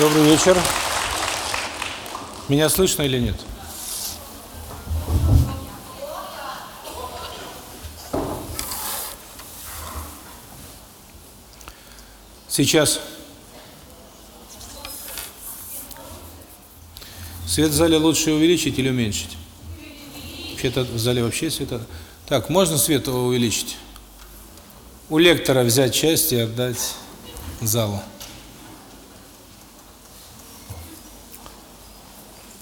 Добрый вечер. Меня слышно или нет? Сейчас. Свет в зале лучше увеличить или уменьшить? Вообще-то в зале вообще света... Так, можно свет увеличить? У лектора взять часть и отдать залу.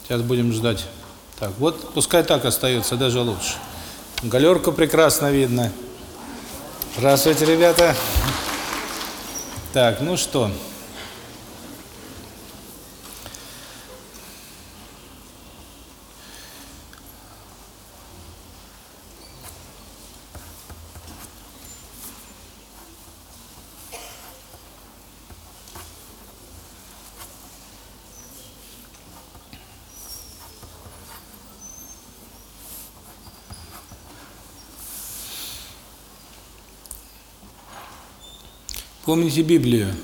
Сейчас будем ждать. Так, вот пускай так остается, даже лучше. Галерку прекрасно видно. Здравствуйте, ребята. Так, ну что... Помните Библию?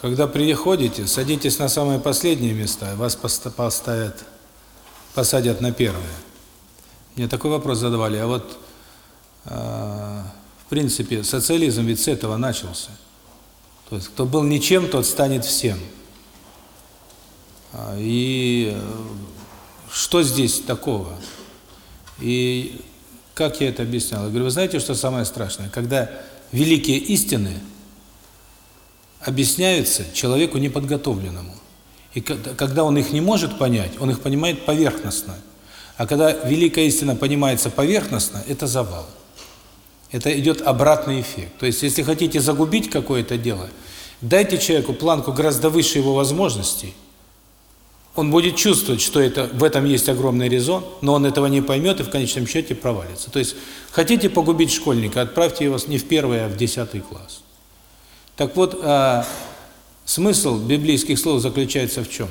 Когда приходите, садитесь на самые последние места, вас поставят, посадят на первые. Мне такой вопрос задавали, а вот, э, в принципе, социализм ведь с этого начался. То есть, кто был ничем, тот станет всем. И что здесь такого? И как я это объяснял? Я говорю, вы знаете, что самое страшное? Когда великие истины объясняются человеку неподготовленному. И когда он их не может понять, он их понимает поверхностно. А когда великая истина понимается поверхностно, это завал. Это идет обратный эффект. То есть, если хотите загубить какое-то дело, дайте человеку планку гораздо выше его возможностей, он будет чувствовать, что это в этом есть огромный резон, но он этого не поймет и в конечном счете провалится. То есть, хотите погубить школьника, отправьте его не в первый, а в десятый класс. Так вот, а, смысл библейских слов заключается в чем?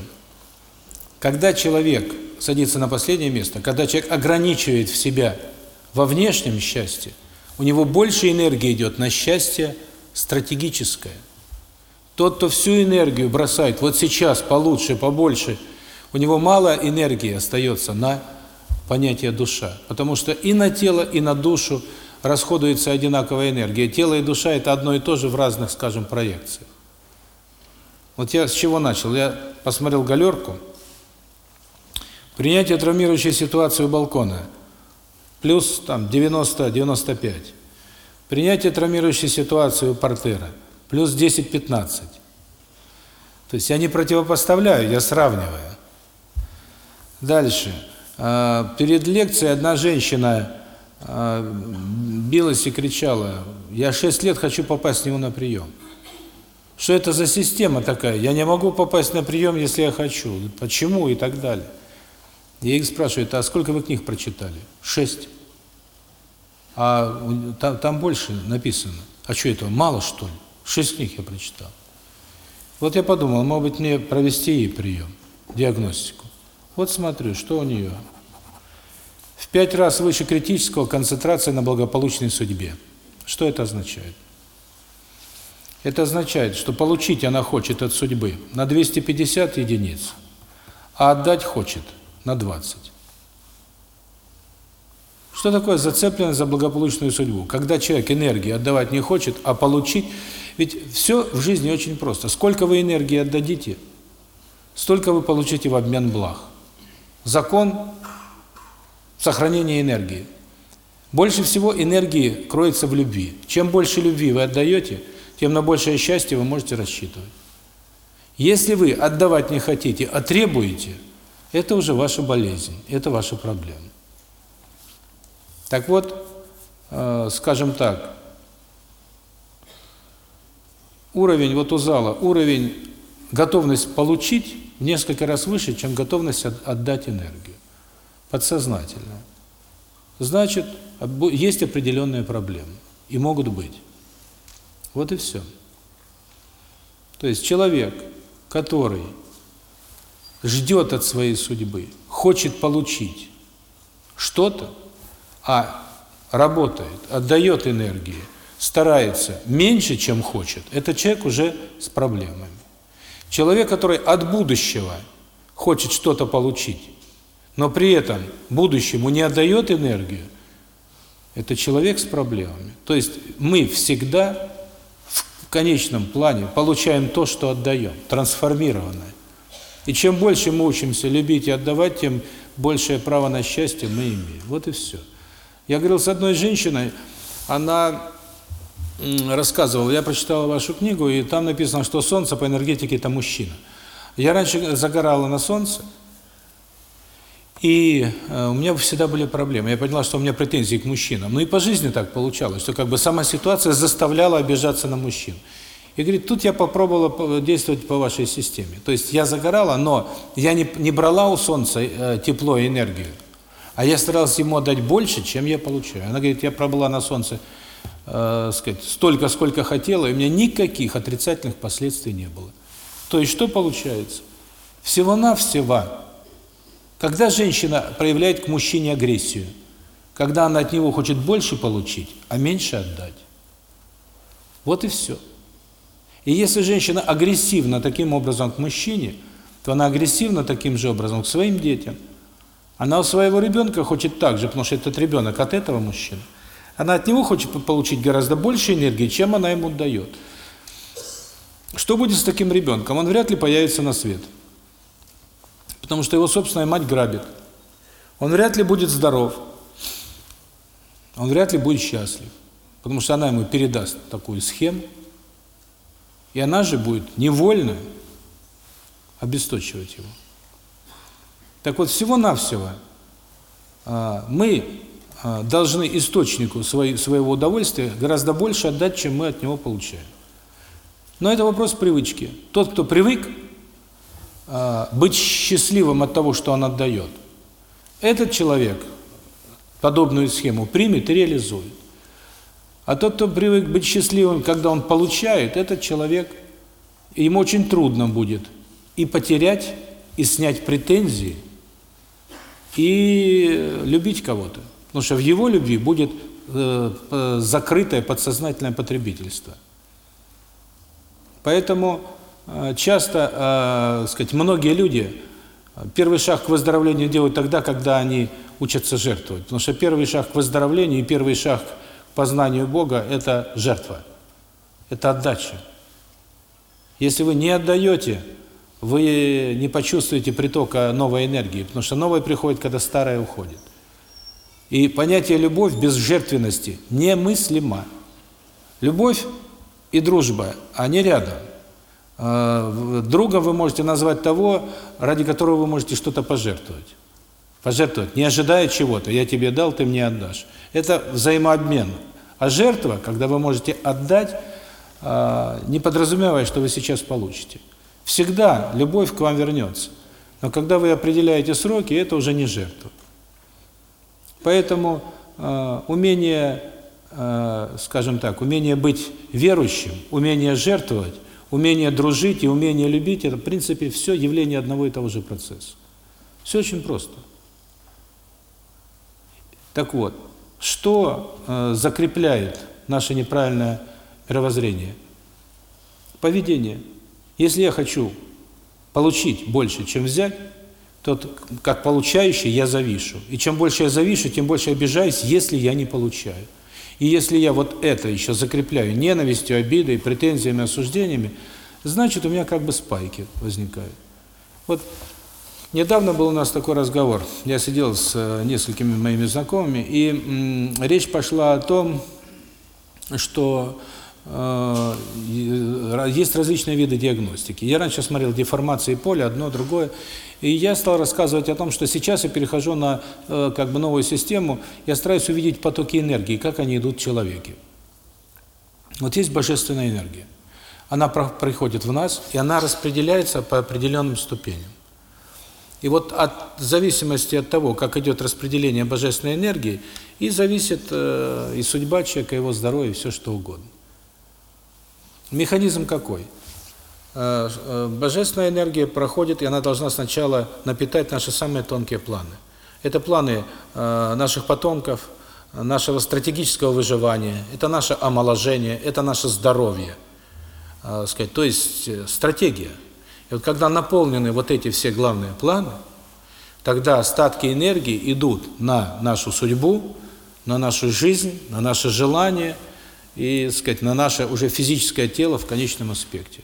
Когда человек садится на последнее место, когда человек ограничивает в себя во внешнем счастье, у него больше энергии идет на счастье стратегическое. Тот, кто всю энергию бросает вот сейчас получше, побольше – у него мало энергии остается на понятие душа. Потому что и на тело, и на душу расходуется одинаковая энергия. Тело и душа – это одно и то же в разных, скажем, проекциях. Вот я с чего начал? Я посмотрел галерку. Принятие травмирующей ситуации у балкона плюс там 90-95. Принятие травмирующей ситуации у портера плюс 10-15. То есть я не противопоставляю, я сравниваю. Дальше. А, перед лекцией одна женщина а, билась и кричала, я 6 лет хочу попасть к нему на прием. Что это за система такая? Я не могу попасть на прием, если я хочу. Почему и так далее. Я их спрашиваю, а сколько вы книг прочитали? Шесть. А там, там больше написано. А что этого, мало что ли? Шесть книг я прочитал. Вот я подумал, может быть мне провести ей прием, диагностику. Вот смотрю, что у нее. В пять раз выше критического концентрация на благополучной судьбе. Что это означает? Это означает, что получить она хочет от судьбы на 250 единиц, а отдать хочет на 20. Что такое зацепленность за благополучную судьбу? Когда человек энергии отдавать не хочет, а получить... Ведь все в жизни очень просто. Сколько вы энергии отдадите, столько вы получите в обмен благ. Закон сохранения энергии. Больше всего энергии кроется в любви. Чем больше любви вы отдаете, тем на большее счастье вы можете рассчитывать. Если вы отдавать не хотите, а требуете, это уже ваша болезнь, это ваша проблема. Так вот, э, скажем так, уровень вот у зала, уровень готовность получить в несколько раз выше, чем готовность отдать энергию. Подсознательно. Значит, есть определенные проблемы. И могут быть. Вот и все. То есть человек, который ждет от своей судьбы, хочет получить что-то, а работает, отдает энергии, старается меньше, чем хочет, это человек уже с проблемами. Человек, который от будущего хочет что-то получить, но при этом будущему не отдает энергию, это человек с проблемами. То есть мы всегда в конечном плане получаем то, что отдаем, трансформированное. И чем больше мы учимся любить и отдавать, тем большее право на счастье мы имеем. Вот и все. Я говорил с одной женщиной, она рассказывала, я прочитала вашу книгу, и там написано, что солнце по энергетике – это мужчина. Я раньше загорала на солнце, и э, у меня всегда были проблемы. Я поняла, что у меня претензии к мужчинам. Ну и по жизни так получалось, что как бы сама ситуация заставляла обижаться на мужчин. И говорит, тут я попробовала действовать по вашей системе. То есть я загорала, но я не, не брала у солнца э, тепло и энергию, а я старалась ему отдать больше, чем я получаю. Она говорит, я пробыла на солнце э, сказать, столько, сколько хотела, и у меня никаких отрицательных последствий не было. То есть что получается? Всего-навсего когда женщина проявляет к мужчине агрессию? Когда она от него хочет больше получить, а меньше отдать. Вот и все. И если женщина агрессивна таким образом к мужчине, то она агрессивна таким же образом к своим детям. Она у своего ребенка хочет так же, потому что этот ребенок от этого мужчины. Она от него хочет получить гораздо больше энергии, чем она ему дает. Что будет с таким ребенком? Он вряд ли появится на свет потому что его собственная мать грабит. Он вряд ли будет здоров, он вряд ли будет счастлив, потому что она ему передаст такую схему, и она же будет невольно обесточивать его. Так вот, всего-навсего а, мы должны источнику своего удовольствия гораздо больше отдать, чем мы от него получаем. Но это вопрос привычки. Тот, кто привык а, быть счастливым от того, что он отдает. Этот человек подобную схему примет и реализует. А тот, кто привык быть счастливым, когда он получает, этот человек, ему очень трудно будет и потерять, и снять претензии, и любить кого-то. Потому что в его любви будет э, закрытое подсознательное потребительство. Поэтому Э, часто, э, сказать, многие люди первый шаг к выздоровлению делают тогда, когда они учатся жертвовать. Потому что первый шаг к выздоровлению и первый шаг к познанию Бога – это жертва, это отдача. Если вы не отдаете, вы не почувствуете притока новой энергии, потому что новая приходит, когда старая уходит. И понятие «любовь» без жертвенности немыслимо. Любовь и дружба, они рядом. А, другом вы можете назвать того, ради которого вы можете что-то пожертвовать. Пожертвовать, не ожидая чего-то. Я тебе дал, ты мне отдашь. Это взаимообмен. А жертва, когда вы можете отдать, а, не подразумевая, что вы сейчас получите. Всегда любовь к вам вернется. Но когда вы определяете сроки, это уже не жертва. Поэтому э, умение, э, скажем так, умение быть верующим, умение жертвовать, Умение дружить и умение любить – это, в принципе, все явление одного и того же процесса. Все очень просто. Так вот, что э, закрепляет наше неправильное мировоззрение? Поведение. Если я хочу получить больше, чем взять, то как получающий я завишу. И чем больше я завишу, тем больше обижаюсь, если я не получаю. И если я вот это еще закрепляю ненавистью, обидой, претензиями, осуждениями, значит, у меня как бы спайки возникают. Вот недавно был у нас такой разговор. Я сидел с э, несколькими моими знакомыми, и речь пошла о том, что есть различные виды диагностики. Я раньше смотрел деформации поля, одно, другое, и я стал рассказывать о том, что сейчас я перехожу на э, как бы новую систему, я стараюсь увидеть потоки энергии, как они идут в человеке. Вот есть божественная энергия. Она приходит в нас, и она распределяется по определенным ступеням. И вот от зависимости от того, как идет распределение божественной энергии, и зависит э, и судьба человека, и его здоровье, и все что угодно. Механизм какой? Э, э, божественная энергия проходит, и она должна сначала напитать наши самые тонкие планы. Это планы э, наших потомков, нашего стратегического выживания, это наше омоложение, это наше здоровье. Сказать, то есть стратегия. И вот когда наполнены вот эти все главные планы, тогда остатки энергии идут на нашу судьбу, на нашу жизнь, на наше желание и, сказать, на наше уже физическое тело в конечном аспекте.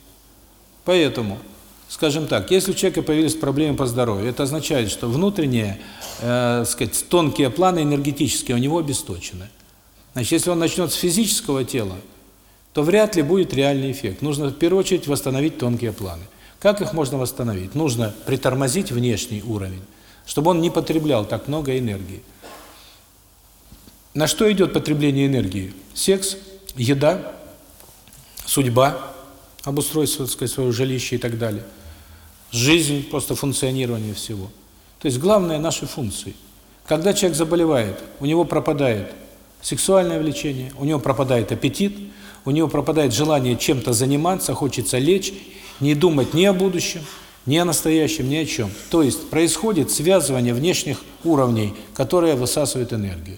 Поэтому, скажем так, если у человека появились проблемы по здоровью, это означает, что внутренние, э, сказать, тонкие планы энергетические у него обесточены. Значит, если он начнет с физического тела, то вряд ли будет реальный эффект. Нужно в первую очередь восстановить тонкие планы. Как их можно восстановить? Нужно притормозить внешний уровень, чтобы он не потреблял так много энергии. На что идет потребление энергии? Секс, еда, судьба, обустройство, так сказать, своего жилища и так далее. Жизнь, просто функционирование всего. То есть главное наши функции. Когда человек заболевает, у него пропадает сексуальное влечение, у него пропадает аппетит, у него пропадает желание чем-то заниматься, хочется лечь, не думать ни о будущем, ни о настоящем, ни о чем. То есть происходит связывание внешних уровней, которые высасывают энергию.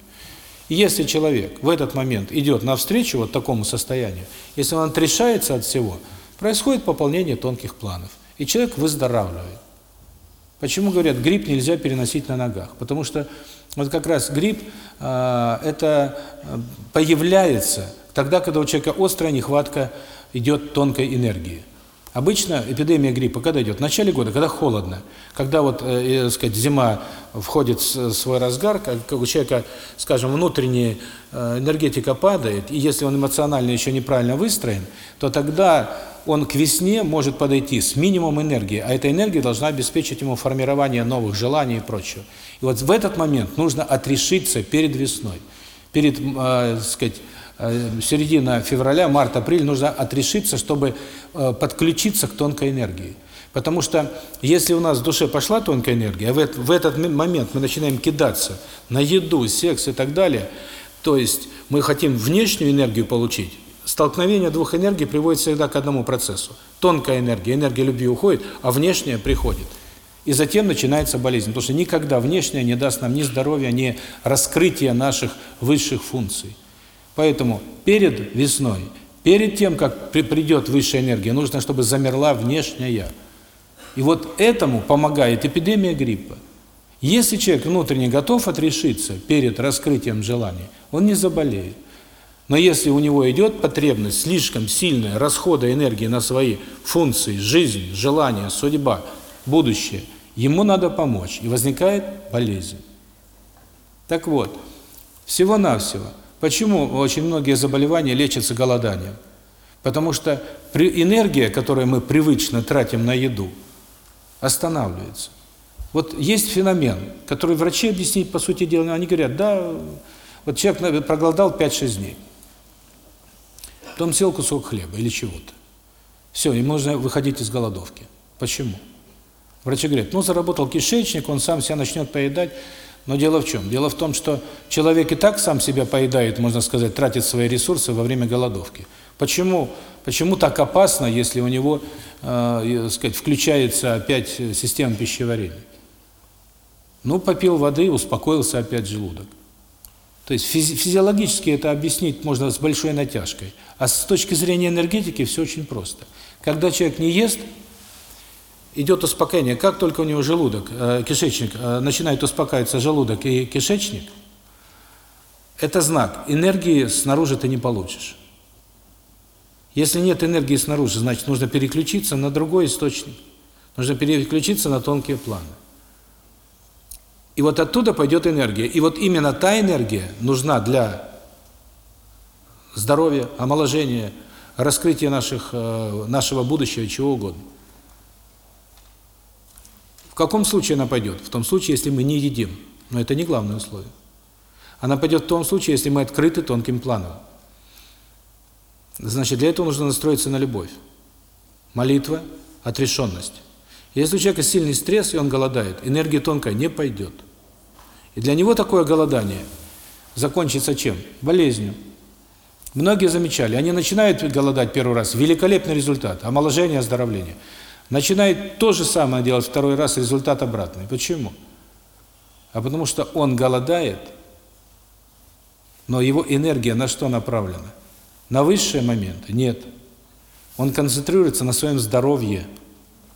Если человек в этот момент идет навстречу вот такому состоянию, если он отрешается от всего, происходит пополнение тонких планов, и человек выздоравливает. Почему говорят, грипп нельзя переносить на ногах? Потому что вот как раз грипп э, это появляется тогда, когда у человека острая нехватка идет тонкой энергии. Обычно эпидемия гриппа когда идет? В начале года, когда холодно, когда вот, э, э, сказать, зима входит в свой разгар, как у человека, скажем, внутренняя э, энергетика падает, и если он эмоционально еще неправильно выстроен, то тогда он к весне может подойти с минимумом энергии, а эта энергия должна обеспечить ему формирование новых желаний и прочего. И вот в этот момент нужно отрешиться перед весной, перед, э, сказать, Э, середина февраля, март, апрель нужно отрешиться, чтобы э, подключиться к тонкой энергии. Потому что если у нас в душе пошла тонкая энергия, а в этот момент мы начинаем кидаться на еду, секс и так далее, то есть мы хотим внешнюю энергию получить, столкновение двух энергий приводит всегда к одному процессу. Тонкая энергия, энергия любви уходит, а внешняя приходит. И затем начинается болезнь, потому что никогда внешняя не даст нам ни здоровья, ни раскрытия наших высших функций. Поэтому перед весной, перед тем, как придет высшая энергия, нужно, чтобы замерла внешняя. И вот этому помогает эпидемия гриппа. Если человек внутренне готов отрешиться перед раскрытием желания, он не заболеет. Но если у него идет потребность слишком сильная расхода энергии на свои функции, жизнь, желания, судьба, будущее, ему надо помочь, и возникает болезнь. Так вот, всего-навсего – Почему очень многие заболевания лечатся голоданием? Потому что энергия, которую мы привычно тратим на еду, останавливается. Вот есть феномен, который врачи объяснить, по сути дела, они говорят, да, вот человек проголодал 5-6 дней, потом съел кусок хлеба или чего-то. Все, ему нужно выходить из голодовки. Почему? Врачи говорят, ну, заработал кишечник, он сам себя начнет поедать, но дело в чем? Дело в том, что человек и так сам себя поедает, можно сказать, тратит свои ресурсы во время голодовки. Почему? Почему так опасно, если у него, э, сказать, включается опять система пищеварения? Ну, попил воды, успокоился опять желудок. То есть физи физиологически это объяснить можно с большой натяжкой. А с точки зрения энергетики все очень просто. Когда человек не ест, идет успокоение. Как только у него желудок, э, кишечник, э, начинает успокаиваться желудок и кишечник, это знак. Энергии снаружи ты не получишь. Если нет энергии снаружи, значит, нужно переключиться на другой источник. Нужно переключиться на тонкие планы. И вот оттуда пойдет энергия. И вот именно та энергия нужна для здоровья, омоложения, раскрытия наших, э, нашего будущего, чего угодно каком случае она пойдет? В том случае, если мы не едим. Но это не главное условие. Она пойдет в том случае, если мы открыты тонким планом. Значит, для этого нужно настроиться на любовь. Молитва, отрешенность. Если у человека сильный стресс, и он голодает, энергия тонкая не пойдет. И для него такое голодание закончится чем? Болезнью. Многие замечали, они начинают голодать первый раз, великолепный результат, омоложение, оздоровление – начинает то же самое делать второй раз, результат обратный. Почему? А потому что он голодает, но его энергия на что направлена? На высшие моменты? Нет. Он концентрируется на своем здоровье.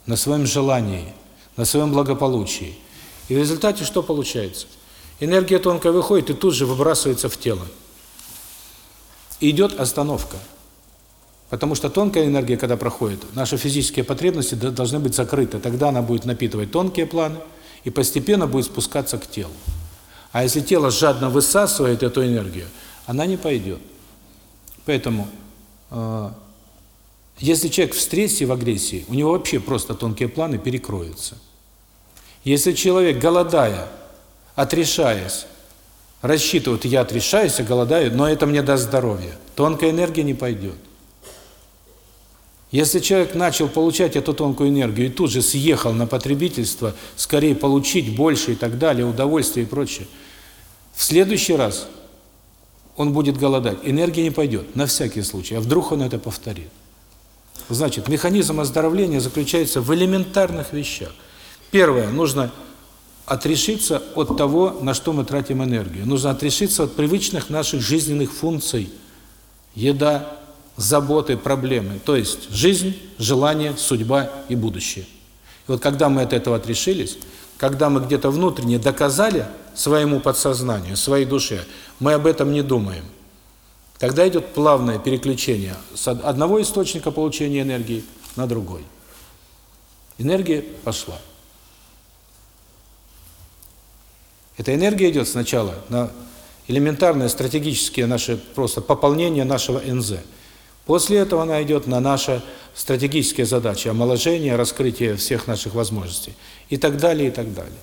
на своем желании, на своем благополучии. И в результате что получается? Энергия тонкая выходит и тут же выбрасывается в тело. Идет остановка. Потому что тонкая энергия, когда проходит, наши физические потребности должны быть закрыты. Тогда она будет напитывать тонкие планы и постепенно будет спускаться к телу. А если тело жадно высасывает эту энергию, она не пойдет. Поэтому, э, если человек в стрессе, в агрессии, у него вообще просто тонкие планы перекроются. Если человек, голодая, отрешаясь, рассчитывает, я отрешаюсь, я голодаю, но это мне даст здоровье, тонкая энергия не пойдет. Если человек начал получать эту тонкую энергию и тут же съехал на потребительство, скорее получить больше и так далее, удовольствие и прочее, в следующий раз он будет голодать, энергия не пойдет, на всякий случай, а вдруг он это повторит. Значит, механизм оздоровления заключается в элементарных вещах. Первое, нужно отрешиться от того, на что мы тратим энергию. Нужно отрешиться от привычных наших жизненных функций. Еда, заботы, проблемы. То есть жизнь, желание, судьба и будущее. И вот когда мы от этого отрешились, когда мы где-то внутренне доказали своему подсознанию, своей душе, мы об этом не думаем. Тогда идет плавное переключение с одного источника получения энергии на другой. Энергия пошла. Эта энергия идет сначала на элементарное стратегические наши просто пополнение нашего НЗ. После этого она идет на наши стратегические задачи, омоложение, раскрытие всех наших возможностей и так далее, и так далее.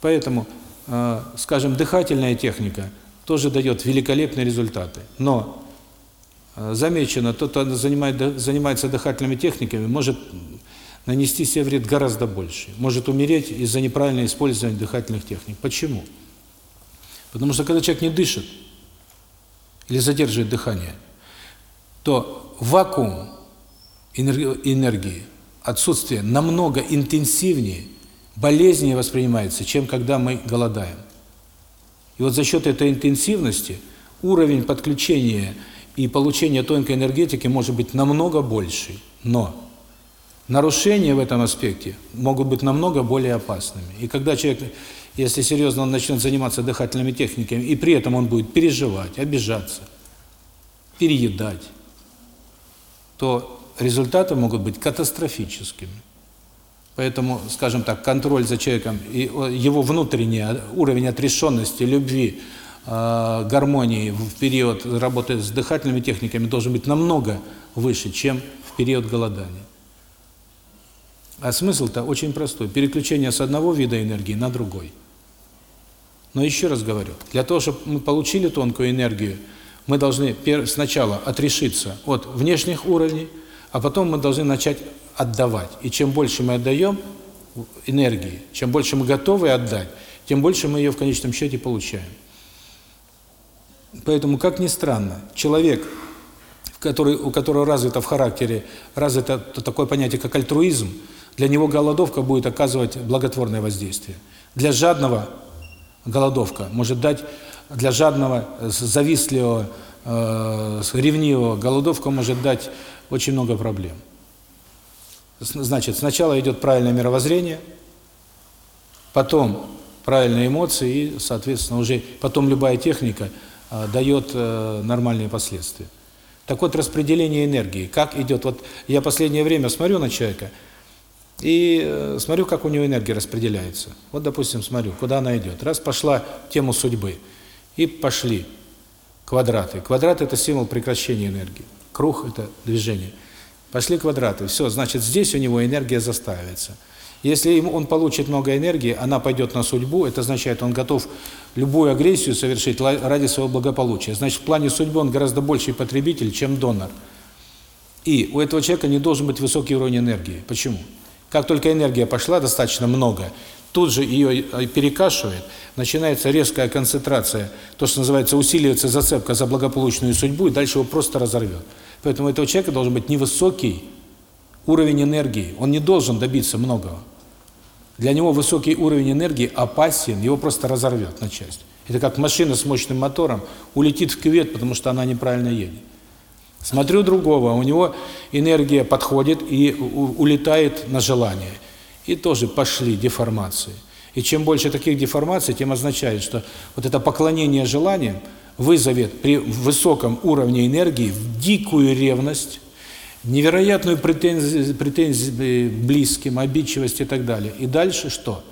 Поэтому, э, скажем, дыхательная техника тоже дает великолепные результаты. Но э, замечено, тот, кто занимает, занимается дыхательными техниками, может нанести себе вред гораздо больше. Может умереть из-за неправильного использования дыхательных техник. Почему? Потому что когда человек не дышит или задерживает дыхание, то вакуум энергии, отсутствие намного интенсивнее, болезненнее воспринимается, чем когда мы голодаем. И вот за счет этой интенсивности уровень подключения и получения тонкой энергетики может быть намного больше. Но нарушения в этом аспекте могут быть намного более опасными. И когда человек, если серьезно он начнет заниматься дыхательными техниками, и при этом он будет переживать, обижаться, переедать, то результаты могут быть катастрофическими. Поэтому, скажем так, контроль за человеком и его внутренний уровень отрешенности, любви, э, гармонии в период работы с дыхательными техниками должен быть намного выше, чем в период голодания. А смысл-то очень простой. Переключение с одного вида энергии на другой. Но еще раз говорю, для того, чтобы мы получили тонкую энергию, мы должны сначала отрешиться от внешних уровней, а потом мы должны начать отдавать. И чем больше мы отдаем энергии, чем больше мы готовы отдать, тем больше мы ее в конечном счете получаем. Поэтому, как ни странно, человек, который, у которого развито в характере, развито такое понятие, как альтруизм, для него голодовка будет оказывать благотворное воздействие. Для жадного голодовка может дать для жадного, завистливого, э, ревнивого голодовка может дать очень много проблем. Значит, сначала идет правильное мировоззрение, потом правильные эмоции и, соответственно, уже потом любая техника э, дает э, нормальные последствия. Так вот, распределение энергии, как идет, вот я последнее время смотрю на человека – и э, смотрю, как у него энергия распределяется. Вот, допустим, смотрю, куда она идет. Раз пошла тему судьбы, и пошли квадраты. Квадрат – это символ прекращения энергии. Круг – это движение. Пошли квадраты. Все, значит, здесь у него энергия заставится. Если он получит много энергии, она пойдет на судьбу, это означает, он готов любую агрессию совершить ради своего благополучия. Значит, в плане судьбы он гораздо больший потребитель, чем донор. И у этого человека не должен быть высокий уровень энергии. Почему? Как только энергия пошла достаточно много, тут же ее э, перекашивает, начинается резкая концентрация, то, что называется, усиливается зацепка за благополучную судьбу, и дальше его просто разорвет. Поэтому у этого человека должен быть невысокий уровень энергии, он не должен добиться многого. Для него высокий уровень энергии опасен, его просто разорвет на части. Это как машина с мощным мотором улетит в кювет, потому что она неправильно едет. Смотрю другого, у него энергия подходит и улетает на желание. И тоже пошли деформации. И чем больше таких деформаций, тем означает, что вот это поклонение желаниям вызовет при высоком уровне энергии дикую ревность, невероятную претензию, претензию близким, обидчивость и так далее. И дальше что?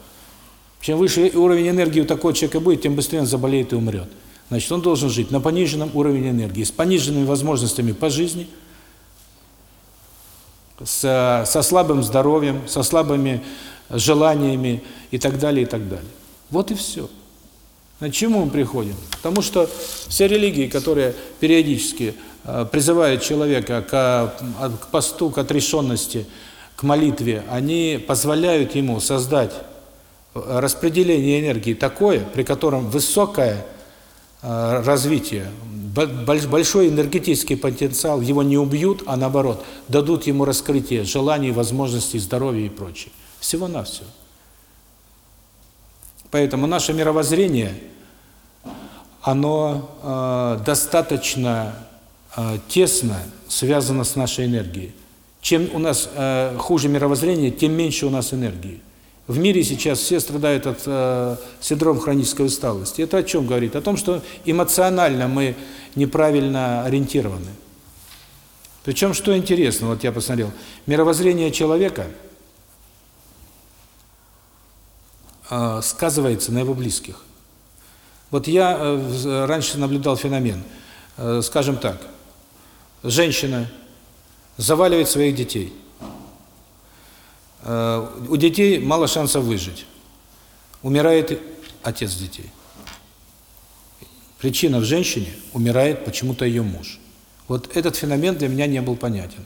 Чем выше уровень энергии у такого человека будет, тем быстрее он заболеет и умрет. Значит, он должен жить на пониженном уровне энергии, с пониженными возможностями по жизни, с, со слабым здоровьем, со слабыми желаниями и так далее, и так далее. Вот и все. На чему мы приходим? Потому что все религии, которые периодически э, призывают человека к, к посту, к отрешенности, к молитве, они позволяют ему создать э, распределение энергии такое, при котором высокое э, развитие, большой энергетический потенциал, его не убьют, а наоборот, дадут ему раскрытие желаний, возможностей, здоровья и прочее. Всего-навсего. Поэтому наше мировоззрение, оно э, достаточно э, тесно связано с нашей энергией. Чем у нас э, хуже мировоззрение, тем меньше у нас энергии. В мире сейчас все страдают от э, синдрома хронической усталости. Это о чем говорит? О том, что эмоционально мы неправильно ориентированы. Причем, что интересно, вот я посмотрел, мировоззрение человека – э, сказывается на его близких. Вот я э, раньше наблюдал феномен, э, скажем так, женщина заваливает своих детей. Э, у детей мало шансов выжить. Умирает отец детей. Причина в женщине – умирает почему-то ее муж. Вот этот феномен для меня не был понятен.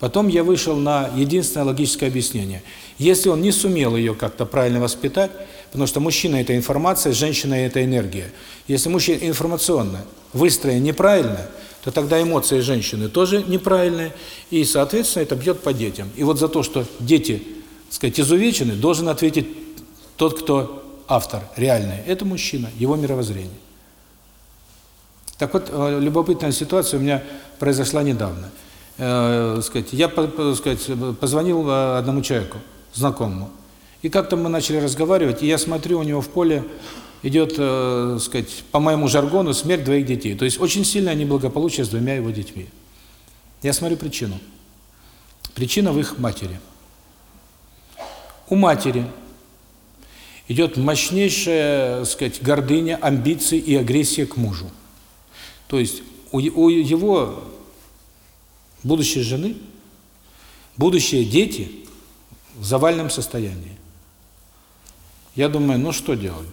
Потом я вышел на единственное логическое объяснение. Если он не сумел ее как-то правильно воспитать, потому что мужчина – это информация, женщина – это энергия. Если мужчина информационно выстроен неправильно, то тогда эмоции женщины тоже неправильные, и, соответственно, это бьет по детям. И вот за то, что дети, так сказать, изувечены, должен ответить тот, кто автор, реальный. Это мужчина, его мировоззрение. Так вот, э, любопытная ситуация у меня произошла недавно – э, сказать, я, сказать, позвонил э, одному человеку, знакомому. И как-то мы начали разговаривать, и я смотрю, у него в поле идет, э, сказать, по моему жаргону, смерть двоих детей. То есть очень сильное неблагополучие с двумя его детьми. Я смотрю причину. Причина в их матери. У матери идет мощнейшая, сказать, гордыня, амбиции и агрессия к мужу. То есть у, у его будущей жены, будущие дети в завальном состоянии. Я думаю, ну что делать?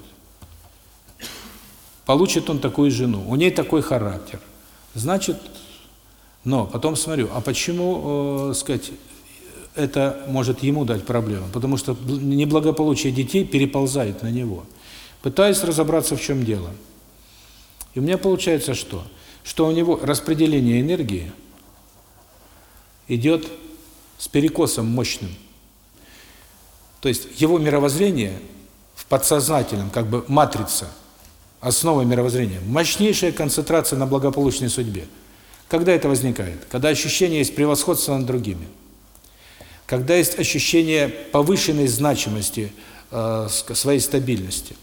Получит он такую жену, у ней такой характер. Значит, но потом смотрю, а почему, э, сказать, это может ему дать проблему? Потому что неблагополучие детей переползает на него. Пытаюсь разобраться, в чем дело. И у меня получается что? Что у него распределение энергии – идет с перекосом мощным. То есть его мировоззрение в подсознательном, как бы матрица, основа мировоззрения, мощнейшая концентрация на благополучной судьбе. Когда это возникает? Когда ощущение есть превосходства над другими. Когда есть ощущение повышенной значимости э, своей стабильности.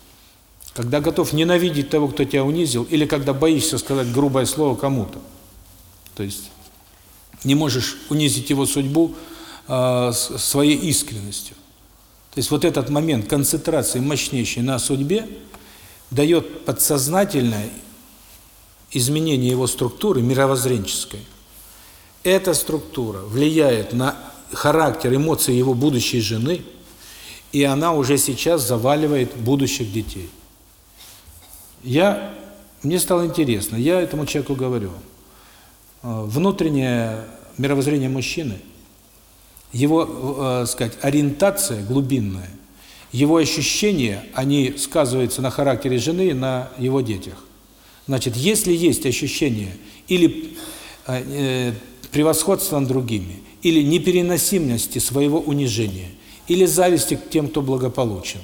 Когда готов ненавидеть того, кто тебя унизил, или когда боишься сказать грубое слово кому-то. То есть не можешь унизить его судьбу э, своей искренностью. То есть вот этот момент концентрации мощнейшей на судьбе дает подсознательное изменение его структуры мировоззренческой. Эта структура влияет на характер, эмоции его будущей жены, и она уже сейчас заваливает будущих детей. Я, мне стало интересно, я этому человеку говорю – Э, внутреннее мировоззрение мужчины, его, э, сказать, ориентация глубинная, его ощущения, они сказываются на характере жены на его детях. Значит, если есть ощущение или э, э, превосходства над другими, или непереносимости своего унижения, или зависти к тем, кто благополучен,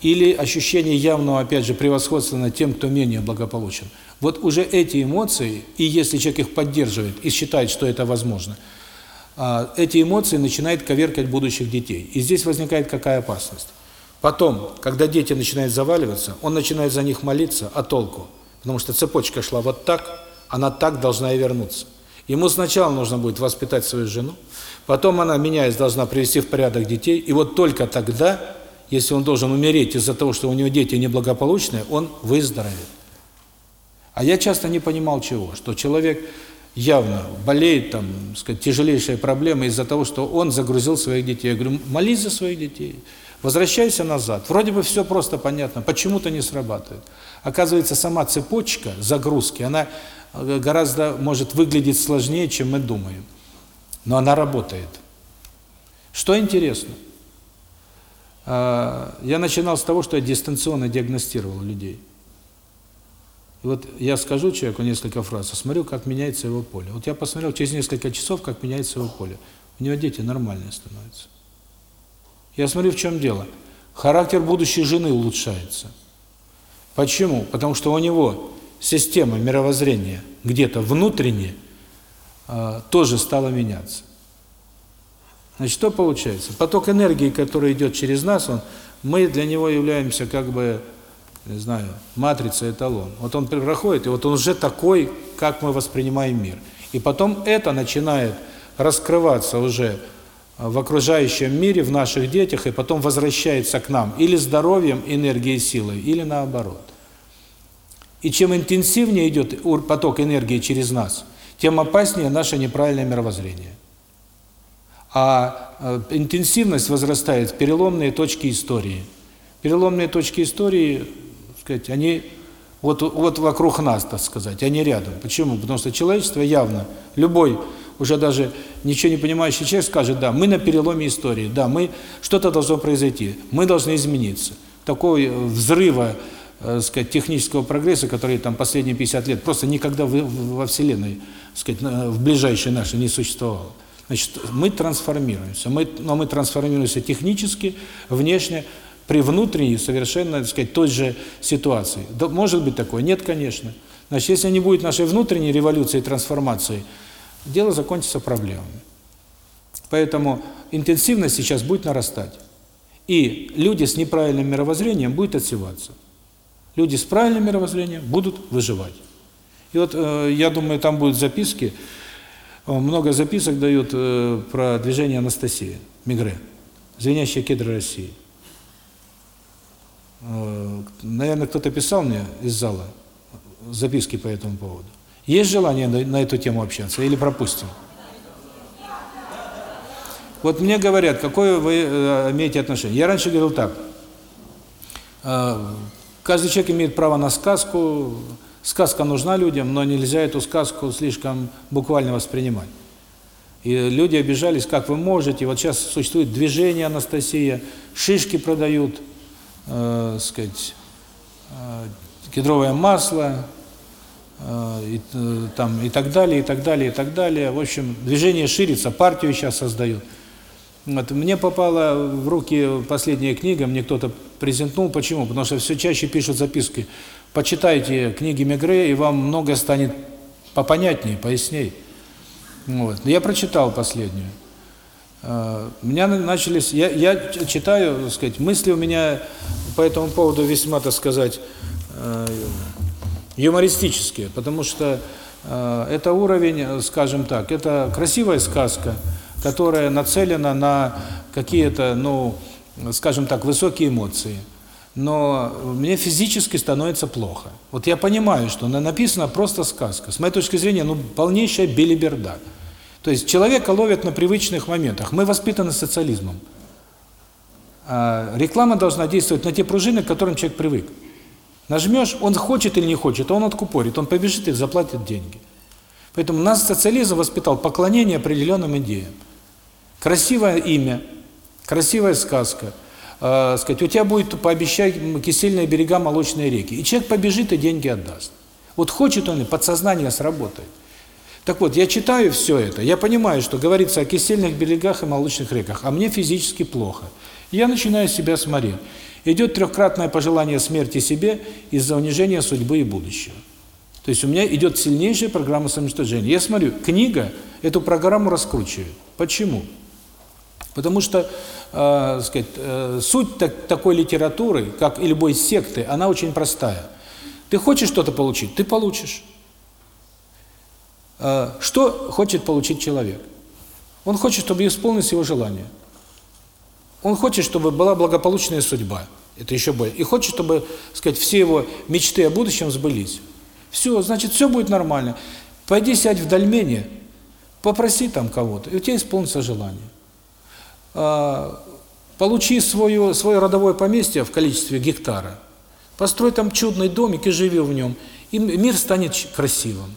или ощущение явного, опять же, превосходства над тем, кто менее благополучен. Вот уже эти эмоции, и если человек их поддерживает и считает, что это возможно, эти эмоции начинают коверкать будущих детей. И здесь возникает какая опасность? Потом, когда дети начинают заваливаться, он начинает за них молиться, а толку? Потому что цепочка шла вот так, она так должна и вернуться. Ему сначала нужно будет воспитать свою жену, потом она, меняясь, должна привести в порядок детей, и вот только тогда, если он должен умереть из-за того, что у него дети неблагополучные, он выздоровеет. А я часто не понимал чего, что человек явно болеет, там, сказать, тяжелейшие проблемы из-за того, что он загрузил своих детей. Я говорю, молись за своих детей, возвращайся назад. Вроде бы все просто понятно, почему-то не срабатывает. Оказывается, сама цепочка загрузки, она э, гораздо может выглядеть сложнее, чем мы думаем. Но она работает. Что интересно? А, я начинал с того, что я дистанционно диагностировал людей. Вот я скажу человеку несколько фраз, а смотрю, как меняется его поле. Вот я посмотрел через несколько часов, как меняется его поле. У него дети нормальные становятся. Я смотрю, в чем дело. Характер будущей жены улучшается. Почему? Потому что у него система мировоззрения где-то внутренне э, тоже стала меняться. Значит, что получается? Поток энергии, который идет через нас, он, мы для него являемся как бы не знаю, матрица, эталон. Вот он проходит, и вот он уже такой, как мы воспринимаем мир. И потом это начинает раскрываться уже в окружающем мире, в наших детях, и потом возвращается к нам или здоровьем, энергией, силой, или наоборот. И чем интенсивнее идет поток энергии через нас, тем опаснее наше неправильное мировоззрение. А э, интенсивность возрастает в переломные точки истории. Переломные точки истории сказать, они вот, вот вокруг нас, так сказать, они рядом. Почему? Потому что человечество явно, любой, уже даже ничего не понимающий человек скажет, да, мы на переломе истории, да, мы, что-то должно произойти, мы должны измениться. Такого взрыва, э, сказать, технического прогресса, который там последние 50 лет просто никогда в, во Вселенной, сказать, в ближайшей нашей не существовало. Значит, мы трансформируемся, мы, но мы трансформируемся технически, внешне, при внутренней, совершенно, так сказать, той же ситуации. Да, может быть такое? Нет, конечно. Значит, если не будет нашей внутренней революции и трансформации, дело закончится проблемами. Поэтому интенсивность сейчас будет нарастать. И люди с неправильным мировоззрением будут отсеваться. Люди с правильным мировоззрением будут выживать. И вот, э, я думаю, там будут записки, много записок дают э, про движение Анастасии Мигре, «Звенящие кедры России». Наверное, кто-то писал мне из зала записки по этому поводу. Есть желание на, на эту тему общаться или пропустим? Вот мне говорят, какое вы э, имеете отношение. Я раньше говорил так. Э, каждый человек имеет право на сказку. Сказка нужна людям, но нельзя эту сказку слишком буквально воспринимать. И люди обижались, как вы можете. Вот сейчас существует движение Анастасия, шишки продают, э, сказать, э, кедровое масло, э, и, э, там, и так далее, и так далее, и так далее. В общем, движение ширится, партию сейчас создают. Вот, мне попала в руки последняя книга, мне кто-то презентнул. Почему? Потому что все чаще пишут записки. Почитайте книги Мегре, и вам многое станет попонятнее, поясней. Вот. Я прочитал последнюю. Uh, у меня начались, я, я читаю, так сказать, мысли у меня по этому поводу весьма, так сказать, uh, юмористические, потому что uh, это уровень, скажем так, это красивая сказка, которая нацелена на какие-то, ну, скажем так, высокие эмоции. Но мне физически становится плохо. Вот я понимаю, что написана просто сказка. С моей точки зрения, ну, полнейшая белиберда. То есть человека ловят на привычных моментах. Мы воспитаны социализмом. А реклама должна действовать на те пружины, к которым человек привык. Нажмешь, он хочет или не хочет, он откупорит, он побежит и заплатит деньги. Поэтому нас социализм воспитал поклонение определенным идеям. Красивое имя, красивая сказка. Э, сказать, у тебя будет, пообещай, кисельные берега, молочные реки. И человек побежит и деньги отдаст. Вот хочет он, подсознание сработает. Так вот, я читаю все это, я понимаю, что говорится о кисельных берегах и молочных реках, а мне физически плохо. Я начинаю себя смотреть. Идет трехкратное пожелание смерти себе из-за унижения судьбы и будущего. То есть у меня идет сильнейшая программа самоуничтожения. Я смотрю, книга эту программу раскручивает. Почему? Потому что, э, сказать, э, суть так, такой литературы, как и любой секты, она очень простая. Ты хочешь что-то получить, ты получишь. Э, что хочет получить человек? Он хочет, чтобы исполнилось его желание. Он хочет, чтобы была благополучная судьба. Это еще более. И хочет, чтобы, сказать, все его мечты о будущем сбылись. Все, значит, все будет нормально. Пойди сядь в дольмене, попроси там кого-то, и у тебя исполнится желание. А, получи свое, свое родовое поместье в количестве гектара, построй там чудный домик и живи в нем, и мир станет красивым.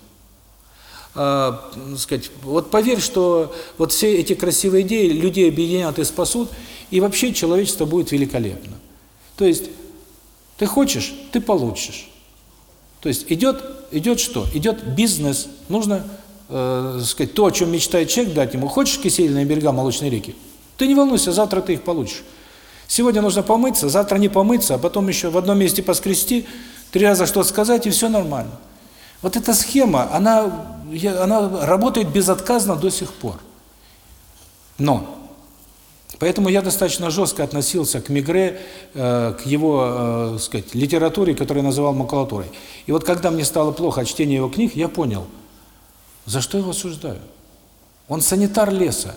А, сказать, вот поверь, что вот все эти красивые идеи людей объединят и спасут, и вообще человечество будет великолепно. То есть ты хочешь, ты получишь. То есть идет идет что? Идет бизнес. Нужно, э, сказать, то, о чем мечтает человек, дать ему. Хочешь кисельные берега молочной реки? Ты не волнуйся, завтра ты их получишь. Сегодня нужно помыться, завтра не помыться, а потом еще в одном месте поскрести, три раза что-то сказать, и все нормально. Вот эта схема, она, она работает безотказно до сих пор. Но Поэтому я достаточно жестко относился к Мигре, э, к его, э, сказать, литературе, которую я называл макулатурой. И вот когда мне стало плохо от чтения его книг, я понял, за что его осуждаю. Он санитар леса.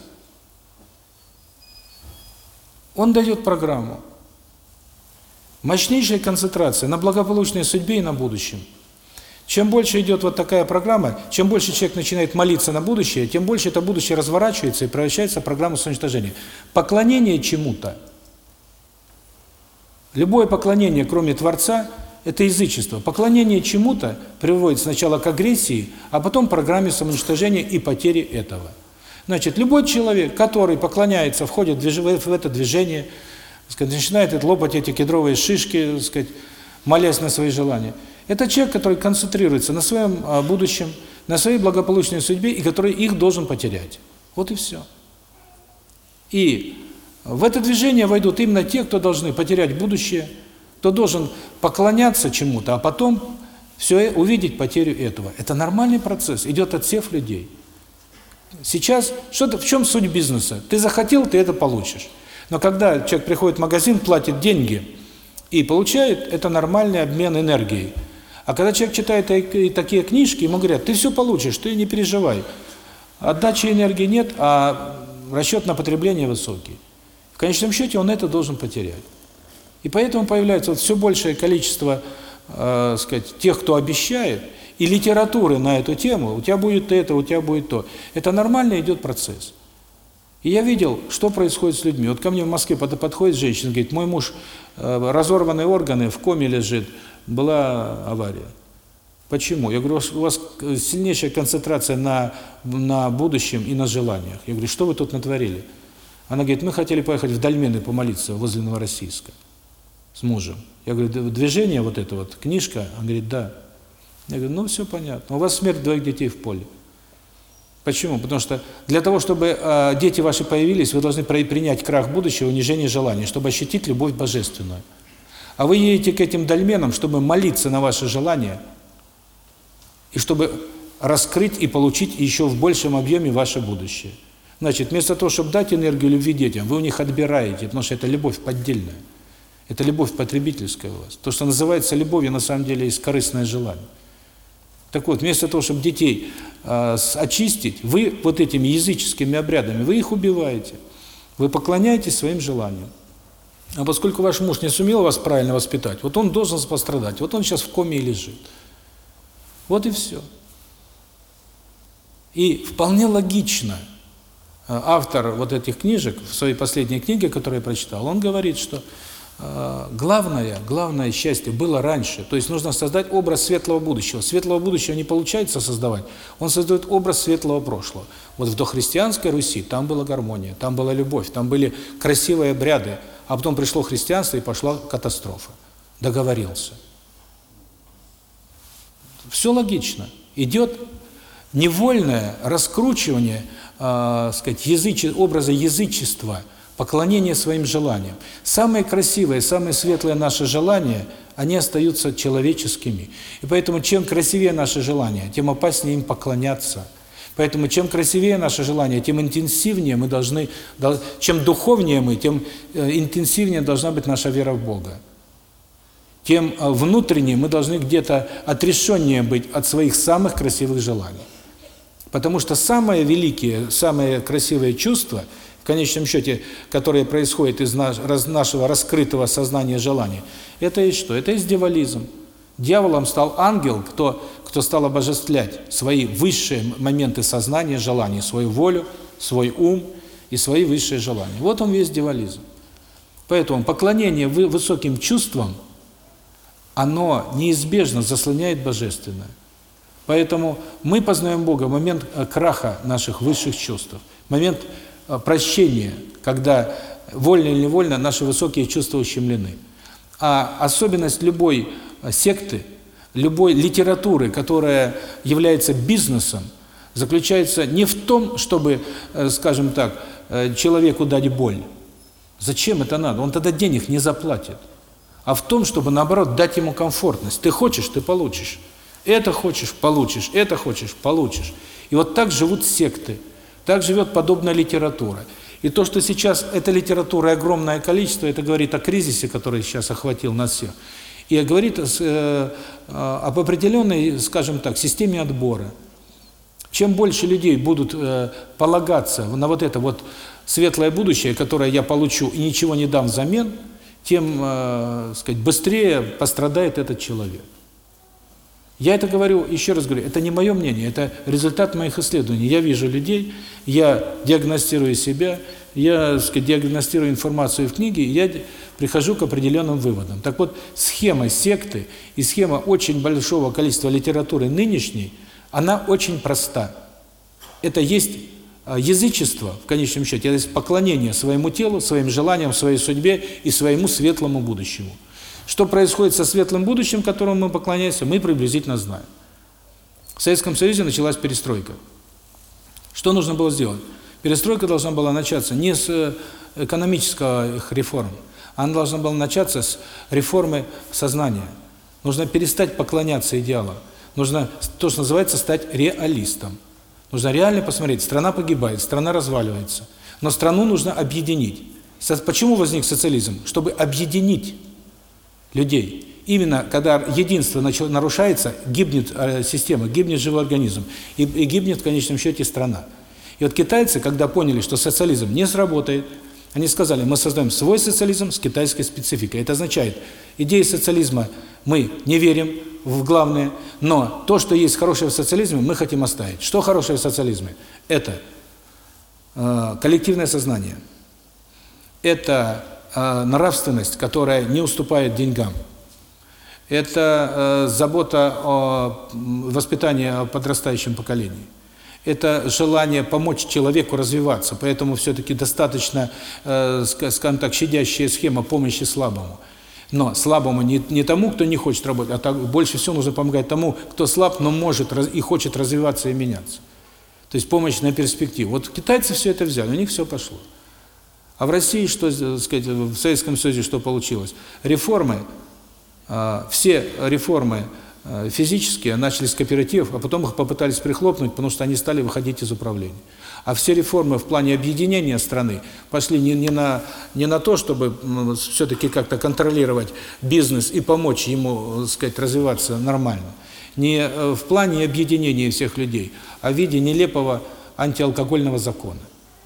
Он дает программу. Мощнейшая концентрация на благополучной судьбе и на будущем – чем больше идет вот такая программа, чем больше человек начинает молиться на будущее, тем больше это будущее разворачивается и превращается в программу самоуничтожения. Поклонение чему-то. Любое поклонение, кроме Творца, это язычество. Поклонение чему-то приводит сначала к агрессии, а потом к программе самоуничтожения и потери этого. Значит, любой человек, который поклоняется, входит в это движение, сказать, начинает лопать эти кедровые шишки, сказать, молясь на свои желания – это человек, который концентрируется на своем а, будущем, на своей благополучной судьбе, и который их должен потерять. Вот и все. И в это движение войдут именно те, кто должны потерять будущее, кто должен поклоняться чему-то, а потом все увидеть потерю этого. Это нормальный процесс, идет отсев людей. Сейчас, что в чем суть бизнеса? Ты захотел, ты это получишь. Но когда человек приходит в магазин, платит деньги и получает, это нормальный обмен энергией. А когда человек читает такие книжки, ему говорят, ты все получишь, ты не переживай. Отдачи энергии нет, а расчет на потребление высокий. В конечном счете он это должен потерять. И поэтому появляется вот все большее количество, э, сказать, тех, кто обещает, и литературы на эту тему, у тебя будет это, у тебя будет то. Это нормально идет процесс. И я видел, что происходит с людьми. Вот ко мне в Москве подходит женщина, говорит, мой муж, э, разорванные органы, в коме лежит, была авария. Почему? Я говорю, у вас сильнейшая концентрация на, на будущем и на желаниях. Я говорю, что вы тут натворили? Она говорит, мы хотели поехать в Дальмены помолиться возле Новороссийска с мужем. Я говорю, движение вот это вот, книжка? Она говорит, да. Я говорю, ну все понятно. У вас смерть двоих детей в поле. Почему? Потому что для того, чтобы э, дети ваши появились, вы должны принять крах будущего, унижение желаний, чтобы ощутить любовь божественную. А вы едете к этим дольменам, чтобы молиться на ваши желания, и чтобы раскрыть и получить еще в большем объеме ваше будущее. Значит, вместо того, чтобы дать энергию любви детям, вы у них отбираете, потому что это любовь поддельная. Это любовь потребительская у вас. То, что называется любовью, на самом деле, есть корыстное желание. Так вот, вместо того, чтобы детей э, очистить, вы вот этими языческими обрядами, вы их убиваете. Вы поклоняетесь своим желаниям. А поскольку ваш муж не сумел вас правильно воспитать, вот он должен пострадать. Вот он сейчас в коме и лежит. Вот и все. И вполне логично э, автор вот этих книжек, в своей последней книге, которую я прочитал, он говорит, что главное, главное счастье было раньше. То есть нужно создать образ светлого будущего. Светлого будущего не получается создавать, он создает образ светлого прошлого. Вот в дохристианской Руси там была гармония, там была любовь, там были красивые обряды, а потом пришло христианство и пошла катастрофа. Договорился. Все логично. Идет невольное раскручивание, э, сказать, языче, образа язычества, поклонение своим желаниям. Самые красивые, самые светлые наши желания, они остаются человеческими. И поэтому чем красивее наши желания, тем опаснее им поклоняться. Поэтому чем красивее наше желание, тем интенсивнее мы должны, чем духовнее мы, тем э, интенсивнее должна быть наша вера в Бога. Тем э, внутренне мы должны где-то отрешеннее быть от своих самых красивых желаний. Потому что самые великие, самые красивые чувства, в конечном счете, которые происходят из нашего раскрытого сознания желания, это и что? Это есть. Дьяволом стал ангел, кто, кто стал обожествлять свои высшие моменты сознания, желания, свою волю, свой ум и свои высшие желания. Вот он весь дьяволизм. Поэтому поклонение высоким чувствам, оно неизбежно заслоняет божественное. Поэтому мы познаем Бога в момент э, краха наших высших чувств, момент э, прощения, когда вольно или невольно наши высокие чувства ущемлены. А особенность любой э, секты, любой литературы, которая является бизнесом, заключается не в том, чтобы, скажем так, человеку дать боль. Зачем это надо? Он тогда денег не заплатит. А в том, чтобы, наоборот, дать ему комфортность. Ты хочешь, ты получишь. Это хочешь – получишь, это хочешь – получишь. И вот так живут секты, так живет подобная литература. И то, что сейчас эта литература огромное количество, это говорит о кризисе, который сейчас охватил нас всех. И говорит э, э, об определенной, скажем так, системе отбора. Чем больше людей будут э, полагаться на вот это вот светлое будущее, которое я получу и ничего не дам взамен, тем, э, сказать, быстрее пострадает этот человек. Я это говорю, еще раз говорю, это не мое мнение, это результат моих исследований. Я вижу людей, я диагностирую себя, я сказать, диагностирую информацию в книге, и я прихожу к определенным выводам. Так вот, схема секты и схема очень большого количества литературы нынешней, она очень проста. Это есть а, язычество, в конечном счете, это есть поклонение своему телу, своим желаниям, своей судьбе и своему светлому будущему. Что происходит со светлым будущим, которому мы поклоняемся, мы приблизительно знаем. В Советском Союзе началась перестройка. Что нужно было сделать? Перестройка должна была начаться не с э, экономических реформ, она должна была начаться с реформы сознания. Нужно перестать поклоняться идеалам. Нужно, то, что называется, стать реалистом. Нужно реально посмотреть, страна погибает, страна разваливается. Но страну нужно объединить. Почему возник социализм? Чтобы объединить людей. Именно когда единство нарушается, гибнет э, система, гибнет живой организм, и, и гибнет в конечном счете страна. И вот китайцы, когда поняли, что социализм не сработает, они сказали, мы создаем свой социализм с китайской спецификой. Это означает, идеи социализма мы не верим в главное, но то, что есть хорошее в социализме, мы хотим оставить. Что хорошее в социализме? Это э, коллективное сознание, это э, нравственность, которая не уступает деньгам. Это э, забота о воспитании о подрастающем поколении. Это желание помочь человеку развиваться, поэтому все-таки достаточно, э, скажем так, щадящая схема помощи слабому. Но слабому не, не тому, кто не хочет работать, а так, больше всего нужно помогать тому, кто слаб, но может и хочет развиваться и меняться. То есть помощь на перспективу. Вот китайцы все это взяли, у них все пошло. А в России, что, э, сказать, в Советском Союзе что получилось? Реформы, а, все реформы а, физические начали с кооперативов, а потом их попытались прихлопнуть, потому что они стали выходить из управления. А все реформы в плане объединения страны пошли не, не, на, не на то, чтобы все-таки как-то контролировать бизнес и помочь ему, сказать, развиваться нормально. Не э, в плане объединения всех людей, а в виде нелепого антиалкогольного закона.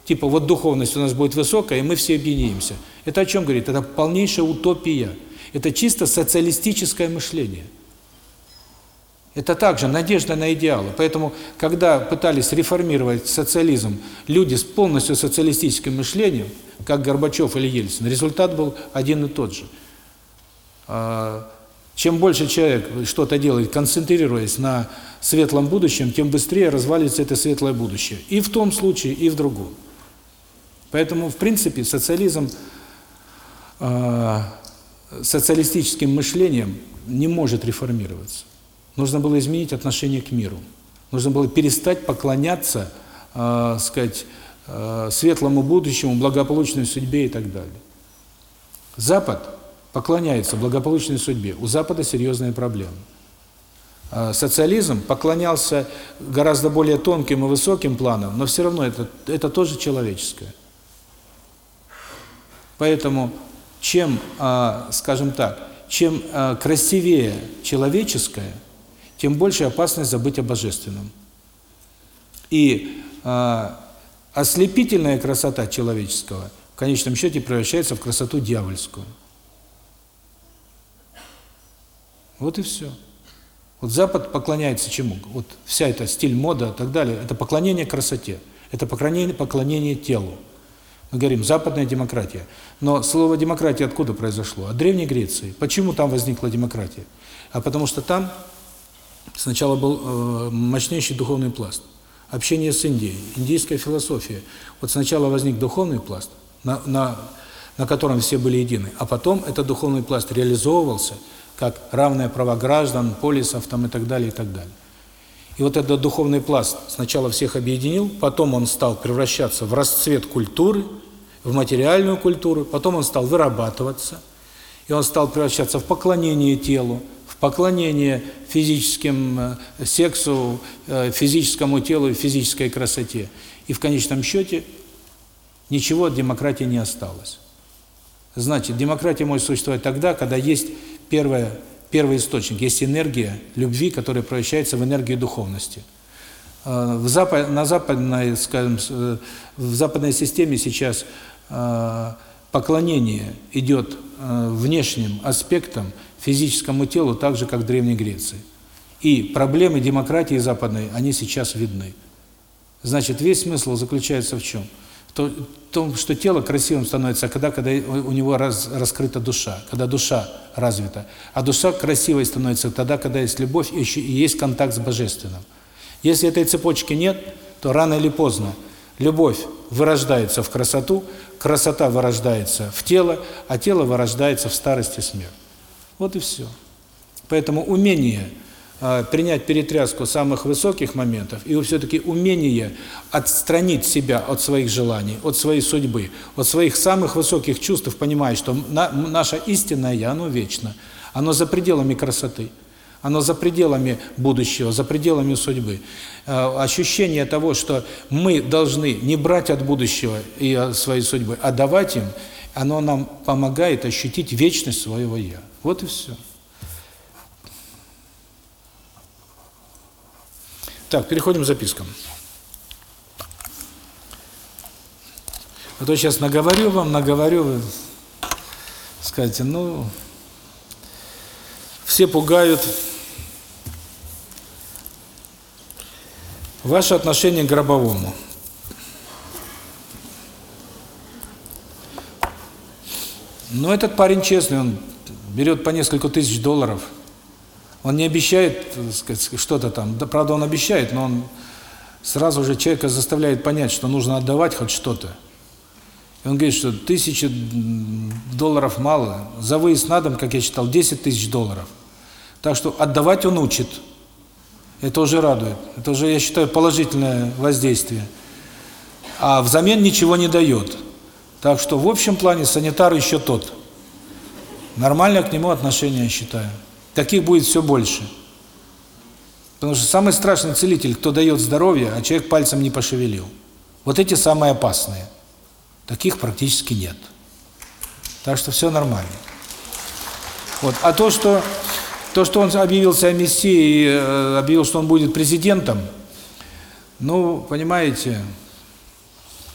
Типа вот духовность у нас будет высокая, и мы все объединимся. Это о чем говорит? Это полнейшая утопия. Это чисто социалистическое мышление. Это также надежда на идеалы. Поэтому, когда пытались реформировать социализм люди с полностью социалистическим мышлением, как Горбачев или Ельцин, результат был один и тот же. А, чем больше человек что-то делает, концентрируясь на светлом будущем, тем быстрее развалится это светлое будущее. И в том случае, и в другом. Поэтому, в принципе, социализм э, социалистическим мышлением не может реформироваться. Нужно было изменить отношение к миру. Нужно было перестать поклоняться, э, сказать, э, светлому будущему, благополучной судьбе и так далее. Запад поклоняется благополучной судьбе. У Запада серьезные проблемы. А социализм поклонялся гораздо более тонким и высоким планам, но все равно это, это тоже человеческое. Поэтому чем, а, скажем так, чем а, красивее человеческое, тем больше опасность забыть о божественном. И ослепительная красота человеческого в конечном счете превращается в красоту дьявольскую. Вот и все. Вот Запад поклоняется чему? Вот вся эта стиль мода и так далее, это поклонение красоте, это поклонение, поклонение телу. Мы говорим «западная демократия». Но слово «демократия» откуда произошло? От Древней Греции. Почему там возникла демократия? А потому что там сначала был э, мощнейший духовный пласт. Общение с Индией, индийская философия. Вот сначала возник духовный пласт, на, на, на котором все были едины, а потом этот духовный пласт реализовывался – как равные права граждан, полисов там и так далее, и так далее. И вот этот духовный пласт сначала всех объединил, потом он стал превращаться в расцвет культуры, в материальную культуру, потом он стал вырабатываться, и он стал превращаться в поклонение телу, в поклонение физическим э, сексу, э, физическому телу и физической красоте. И в конечном счете ничего от демократии не осталось. Значит, демократия может существовать тогда, когда есть первое, первый источник, есть энергия любви, которая превращается в энергию духовности. А, в запад, на западной, скажем, э, в западной системе сейчас поклонение идет а, внешним аспектом физическому телу, так же, как в Древней Греции. И проблемы демократии западной, они сейчас видны. Значит, весь смысл заключается в чем? то, том, что тело красивым становится, когда, когда у него раз, раскрыта душа, когда душа развита. А душа красивой становится тогда, когда есть любовь и, еще, и есть контакт с Божественным. Если этой цепочки нет, то рано или поздно любовь вырождается в красоту, красота вырождается в тело, а тело вырождается в старость и смерть. Вот и все. Поэтому умение а, принять перетряску самых высоких моментов и все-таки умение отстранить себя от своих желаний, от своей судьбы, от своих самых высоких чувств, понимая, что на, наше истинное Я, оно вечно, оно за пределами красоты, оно за пределами будущего, за пределами судьбы. А, ощущение того, что мы должны не брать от будущего и своей судьбы, а давать им, оно нам помогает ощутить вечность своего Я. Вот и все. Так, переходим к запискам. А то сейчас наговорю вам, наговорю, вы скажете, ну, все пугают. Ваше отношение к гробовому. Но этот парень честный, он берет по несколько тысяч долларов – он не обещает что-то там. Да, правда, он обещает, но он сразу же человека заставляет понять, что нужно отдавать хоть что-то. И он говорит, что тысячи долларов мало. За выезд на дом, как я читал, 10 тысяч долларов. Так что отдавать он учит. Это уже радует. Это уже, я считаю, положительное воздействие. А взамен ничего не дает. Так что в общем плане санитар еще тот. Нормальное к нему отношение, я считаю. Таких будет все больше. Потому что самый страшный целитель, кто дает здоровье, а человек пальцем не пошевелил. Вот эти самые опасные. Таких практически нет. Так что все нормально. Вот. А то, что то, что он объявился о мессии и э, объявил, что он будет президентом, ну, понимаете,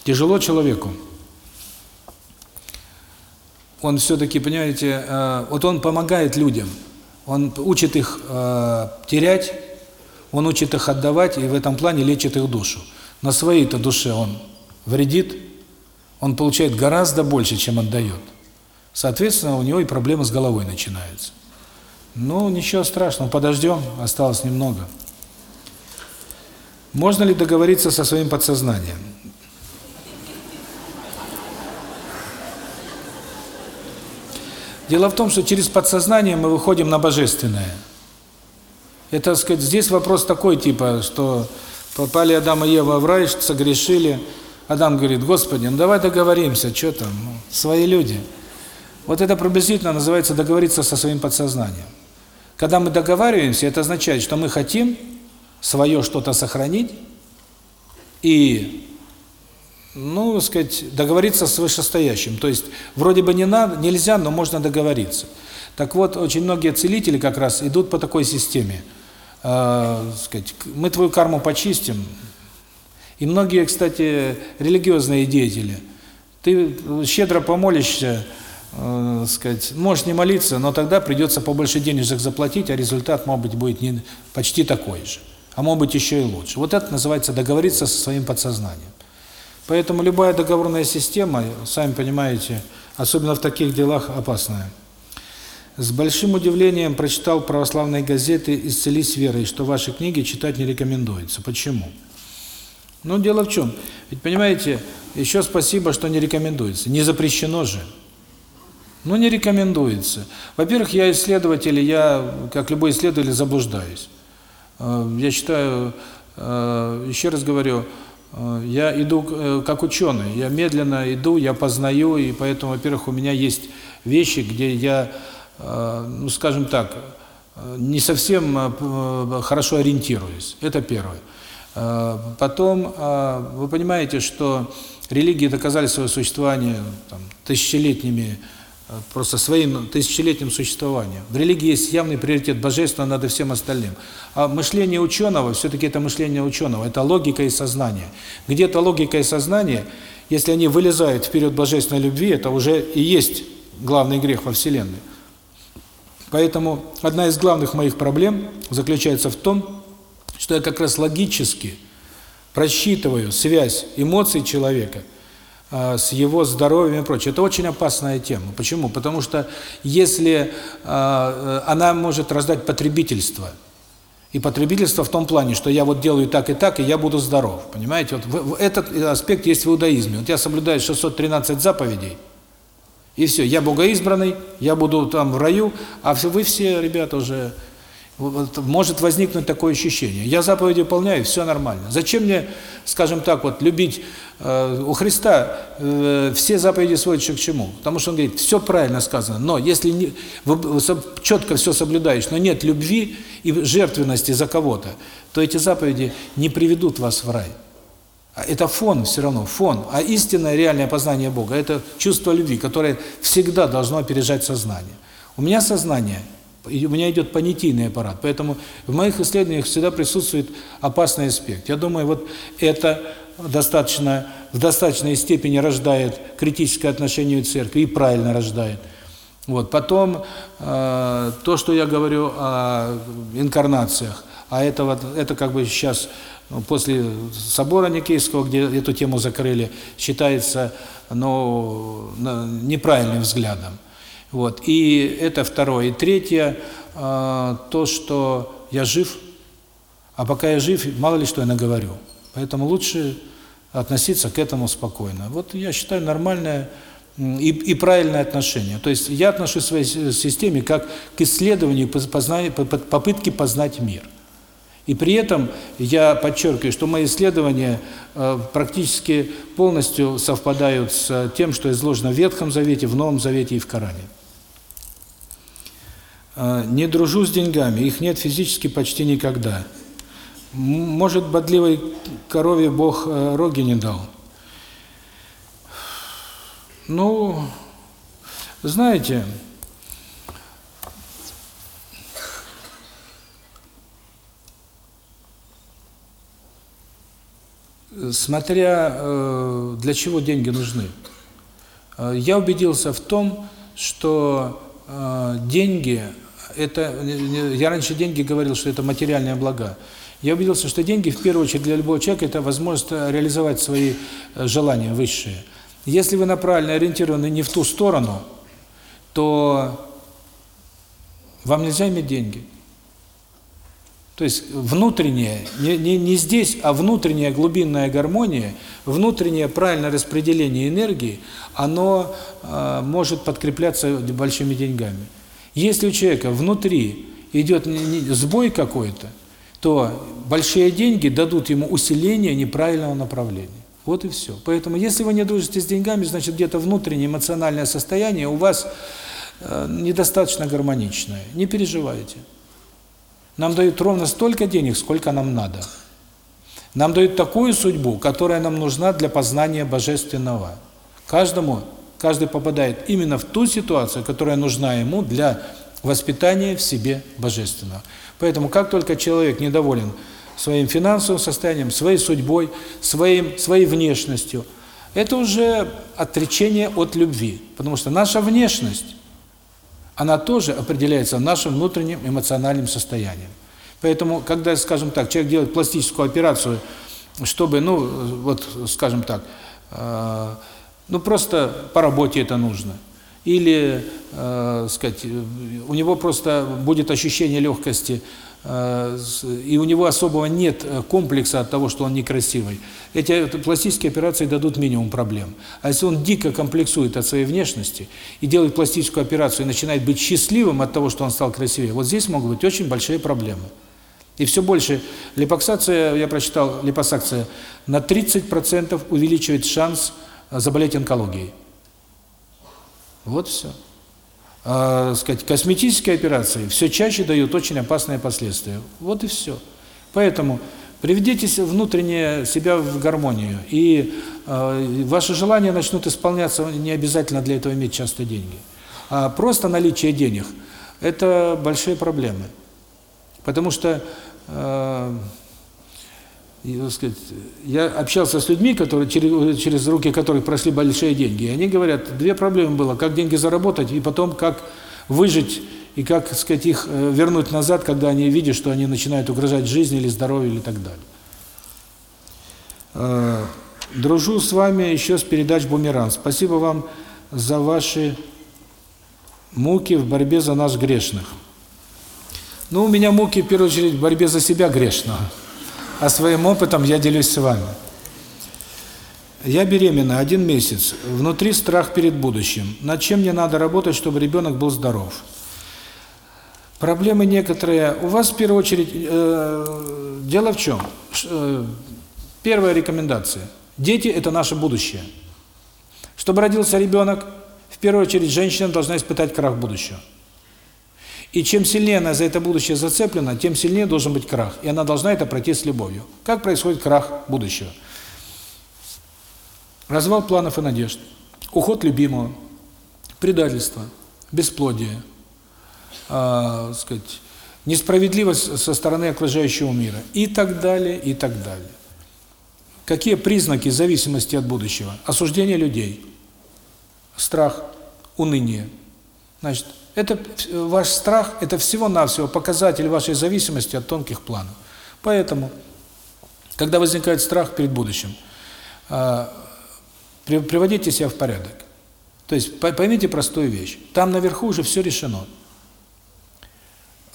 тяжело человеку. Он все-таки, понимаете, э, вот он помогает людям. Он учит их э, терять, он учит их отдавать, и в этом плане лечит их душу. На своей-то душе он вредит, он получает гораздо больше, чем отдает. Соответственно, у него и проблемы с головой начинаются. Ну, ничего страшного, подождем, осталось немного. Можно ли договориться со своим подсознанием? Дело в том, что через подсознание мы выходим на божественное. Это, сказать, здесь вопрос такой, типа, что попали Адам и Ева в рай, согрешили, Адам говорит, Господи, ну давай договоримся, что там, ну, свои люди. Вот это приблизительно называется договориться со своим подсознанием. Когда мы договариваемся, это означает, что мы хотим свое что-то сохранить и, ну, сказать, договориться с вышестоящим. То есть, вроде бы не надо, нельзя, но можно договориться. Так вот, очень многие целители как раз идут по такой системе. Э, сказать, мы твою карму почистим. И многие, кстати, религиозные деятели. Ты щедро помолишься, э, сказать, можешь не молиться, но тогда придется побольше денежек заплатить, а результат, может быть, будет не почти такой же. А может быть, еще и лучше. Вот это называется договориться со своим подсознанием. Поэтому любая договорная система, сами понимаете, особенно в таких делах, опасная. С большим удивлением прочитал православные газеты «Исцелись верой», что ваши книги читать не рекомендуется. Почему? Ну, дело в чем? Ведь, понимаете, еще спасибо, что не рекомендуется. Не запрещено же. Ну, не рекомендуется. Во-первых, я исследователь, я, как любой исследователь, заблуждаюсь. Э, я считаю, э, еще раз говорю, э, я иду как ученый, я медленно иду, я познаю, и поэтому, во-первых, у меня есть вещи, где я ну, скажем так, не совсем хорошо ориентируюсь. Это первое. Потом, вы понимаете, что религии доказали свое существование там, тысячелетними, просто своим тысячелетним существованием. В религии есть явный приоритет божественного над всем остальным. А мышление ученого, все-таки это мышление ученого, это логика и сознание. Где-то логика и сознание, если они вылезают вперед божественной любви, это уже и есть главный грех во Вселенной. Поэтому одна из главных моих проблем заключается в том, что я как раз логически просчитываю связь эмоций человека э, с его здоровьем и прочее. Это очень опасная тема. Почему? Потому что если э, она может раздать потребительство, и потребительство в том плане, что я вот делаю так и так, и я буду здоров. Понимаете? Вот этот аспект есть в иудаизме. Вот я соблюдаю 613 заповедей – и все, я богоизбранный, я буду там в раю, а вы все, ребята, уже... Может возникнуть такое ощущение. Я заповеди выполняю, все нормально. Зачем мне, скажем так, вот любить... Э, у Христа э, все заповеди сводятся к чему? Потому что он говорит, все правильно сказано, но если не, вы четко все соблюдаешь, но нет любви и жертвенности за кого-то, то эти заповеди не приведут вас в рай. А это фон все равно, фон. А истинное реальное познание Бога – это чувство любви, которое всегда должно опережать сознание. У меня сознание, у меня идет понятийный аппарат, поэтому в моих исследованиях всегда присутствует опасный аспект. Я думаю, вот это достаточно в достаточной степени рождает критическое отношение к церкви и правильно рождает. Вот. Потом э, то, что я говорю о инкарнациях, а это вот это как бы сейчас после собора Никейского, где эту тему закрыли, считается ну, неправильным взглядом. Вот. И это второе. И третье, э, то, что я жив, а пока я жив, мало ли что я наговорю. Поэтому лучше относиться к этому спокойно. Вот я считаю нормальное и, и правильное отношение. То есть я отношусь к своей системе как к исследованию, познанию, попытке познать мир. И при этом я подчеркиваю, что мои исследования э, практически полностью совпадают с тем, что изложено в Ветхом Завете, в Новом Завете и в Коране. Э, не дружу с деньгами, их нет физически почти никогда. Может, бодливой корове Бог э, роги не дал? Ну, знаете, смотря э, для чего деньги нужны. Э, я убедился в том, что деньги это я раньше деньги говорил, что это материальные блага. Я убедился, что деньги в первую очередь для любого человека это возможность реализовать свои желания высшие. Если вы направленно ориентированы не в ту сторону, то вам нельзя иметь деньги. То есть внутренняя, не, не, не здесь, а внутренняя глубинная гармония, внутреннее правильное распределение энергии, оно э, может подкрепляться большими деньгами. Если у человека внутри идет сбой какой-то, то большие деньги дадут ему усиление неправильного направления. Вот и все. Поэтому, если вы не дружите с деньгами, значит, где-то внутреннее эмоциональное состояние у вас э, недостаточно гармоничное. Не переживайте. Нам дают ровно столько денег, сколько нам надо. Нам дают такую судьбу, которая нам нужна для познания Божественного. Каждому, каждый попадает именно в ту ситуацию, которая нужна ему для воспитания в себе Божественного. Поэтому, как только человек недоволен своим финансовым состоянием, своей судьбой, своим, своей внешностью, это уже отречение от любви. Потому что наша внешность, она тоже определяется нашим внутренним эмоциональным состоянием. Поэтому, когда, скажем так, человек делает пластическую операцию, чтобы, ну, вот, скажем так, э, ну, просто по работе это нужно – или, э, сказать, у него просто будет ощущение легкости, э, и у него особого нет комплекса от того, что он некрасивый. Эти пластические операции дадут минимум проблем. А если он дико комплексует от своей внешности и делает пластическую операцию и начинает быть счастливым от того, что он стал красивее, вот здесь могут быть очень большие проблемы. И все больше липоксация, я прочитал, липосакция на 30% увеличивает шанс заболеть онкологией. Вот все. А, сказать, косметические операции все чаще дают очень опасные последствия. Вот и все. Поэтому приведите внутреннее себя в гармонию, и э, ваши желания начнут исполняться, не обязательно для этого иметь часто деньги. А просто наличие денег – это большие проблемы. Потому что э, так сказать, я общался с людьми, которые через, через руки которых прошли большие деньги, и они говорят, две проблемы было, как деньги заработать, и потом как выжить, и как, так сказать, их э, вернуть назад, когда они видят, что они начинают угрожать жизни или здоровью или так далее. Э, дружу с вами еще с передач «Бумеранг». Спасибо вам за ваши муки в борьбе за нас грешных. Ну, у меня муки, в первую очередь, в борьбе за себя грешного а своим опытом я делюсь с вами. Я беременна один месяц, внутри страх перед будущим. Над чем мне надо работать, чтобы ребенок был здоров? Проблемы некоторые. У вас в первую очередь э, дело в чем? Э, первая рекомендация. Дети это наше будущее. Чтобы родился ребенок, в первую очередь женщина должна испытать крах будущего. И чем сильнее она за это будущее зацеплена, тем сильнее должен быть крах. И она должна это пройти с любовью. Как происходит крах будущего? Развал планов и надежд, уход любимого, предательство, бесплодие, э, сказать, несправедливость со стороны окружающего мира и так далее, и так далее. Какие признаки зависимости от будущего? Осуждение людей, страх, уныние. Значит, это ваш страх – это всего-навсего показатель вашей зависимости от тонких планов. Поэтому, когда возникает страх перед будущим, а, приводите себя в порядок. То есть поймите простую вещь. Там наверху уже все решено.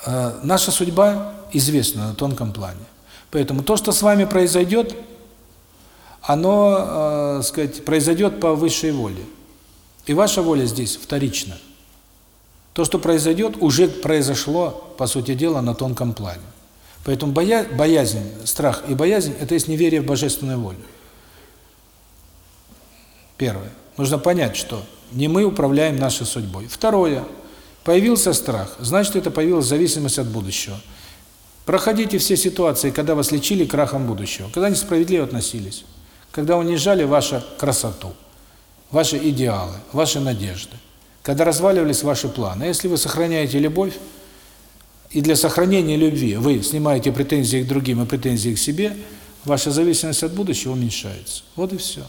А, наша судьба известна на тонком плане. Поэтому то, что с вами произойдет, оно, э, сказать, произойдет по высшей воле. И ваша воля здесь вторична. То, что произойдет, уже произошло, по сути дела, на тонком плане. Поэтому боя боязнь, страх и боязнь – это есть неверие в божественную волю. Первое. Нужно понять, что не мы управляем нашей судьбой. Второе. Появился страх, значит, это появилась зависимость от будущего. Проходите все ситуации, когда вас лечили крахом будущего, когда несправедливо относились, когда унижали вашу красоту, ваши идеалы, ваши надежды когда разваливались ваши планы. Если вы сохраняете любовь, и для сохранения любви вы снимаете претензии к другим и претензии к себе, ваша зависимость от будущего уменьшается. Вот и все.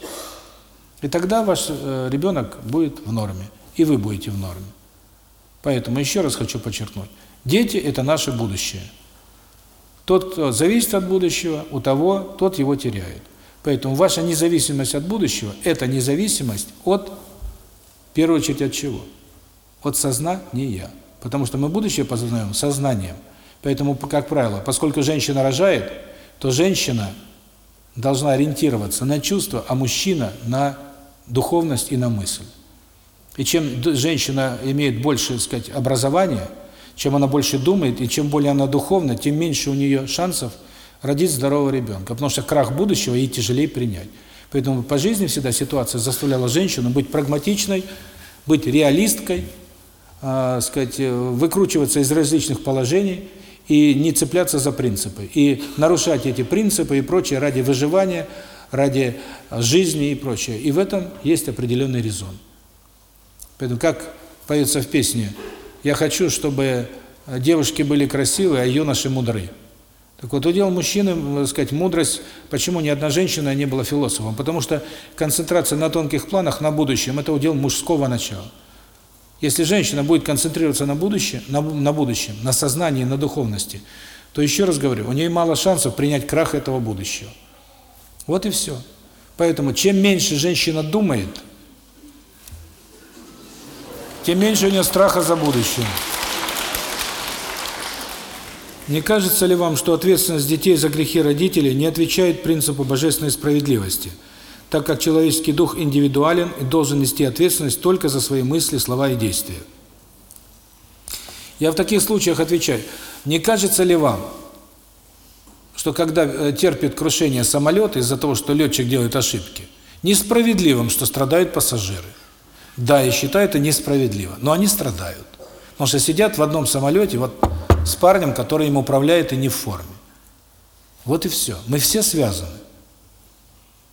И тогда ваш э, ребенок будет в норме, и вы будете в норме. Поэтому еще раз хочу подчеркнуть. Дети – это наше будущее. Тот, кто зависит от будущего, у того, тот его теряет. Поэтому ваша независимость от будущего – это независимость от первую очередь от чего? От сознания. Потому что мы будущее познаем сознанием. Поэтому, как правило, поскольку женщина рожает, то женщина должна ориентироваться на чувства, а мужчина на духовность и на мысль. И чем женщина имеет больше, так сказать, образования, чем она больше думает, и чем более она духовна, тем меньше у нее шансов родить здорового ребенка. Потому что крах будущего ей тяжелее принять. Поэтому по жизни всегда ситуация заставляла женщину быть прагматичной, быть реалисткой, э, сказать, выкручиваться из различных положений и не цепляться за принципы. И нарушать эти принципы и прочее ради выживания, ради жизни и прочее. И в этом есть определенный резон. Поэтому, как поется в песне, «Я хочу, чтобы девушки были красивые, а юноши мудры». Так вот, удел мужчины, так сказать, мудрость, почему ни одна женщина не была философом? Потому что концентрация на тонких планах, на будущем, это удел мужского начала. Если женщина будет концентрироваться на будущем, на, на будущем, на сознании, на духовности, то еще раз говорю, у нее мало шансов принять крах этого будущего. Вот и все. Поэтому чем меньше женщина думает, тем меньше у нее страха за будущее. Не кажется ли вам, что ответственность детей за грехи родителей не отвечает принципу божественной справедливости, так как человеческий дух индивидуален и должен нести ответственность только за свои мысли, слова и действия? Я в таких случаях отвечаю, не кажется ли вам, что когда э, терпит крушение самолет из-за того, что летчик делает ошибки, несправедливым, что страдают пассажиры? Да, я считаю это несправедливо, но они страдают. Потому что сидят в одном самолете, вот с парнем, который им управляет и не в форме. Вот и все. Мы все связаны.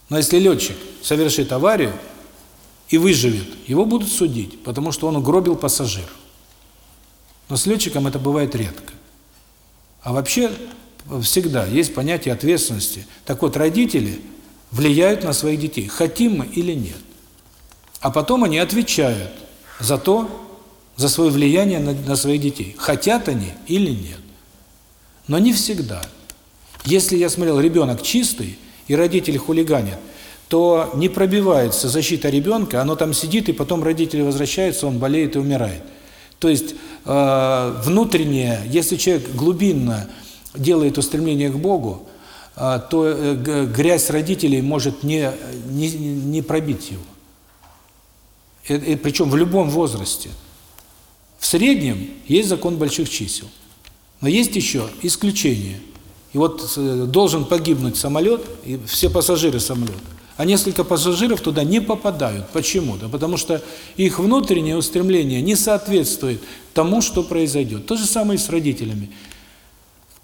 Но если летчик совершит аварию и выживет, его будут судить, потому что он угробил пассажиров. Но с летчиком это бывает редко. А вообще всегда есть понятие ответственности. Так вот, родители влияют на своих детей, хотим мы или нет. А потом они отвечают за то, за свое влияние на, на своих детей. Хотят они или нет. Но не всегда. Если я смотрел, ребенок чистый, и родители хулиганят, то не пробивается защита ребенка, оно там сидит, и потом родители возвращаются, он болеет и умирает. То есть э, внутреннее, если человек глубинно делает устремление к Богу, э, то э, грязь родителей может не, не, не пробить его. И, и, причем в любом возрасте. В среднем есть закон больших чисел. Но есть еще исключение. И вот э, должен погибнуть самолет, и все пассажиры самолета. А несколько пассажиров туда не попадают. Почему? Да потому что их внутреннее устремление не соответствует тому, что произойдет. То же самое и с родителями.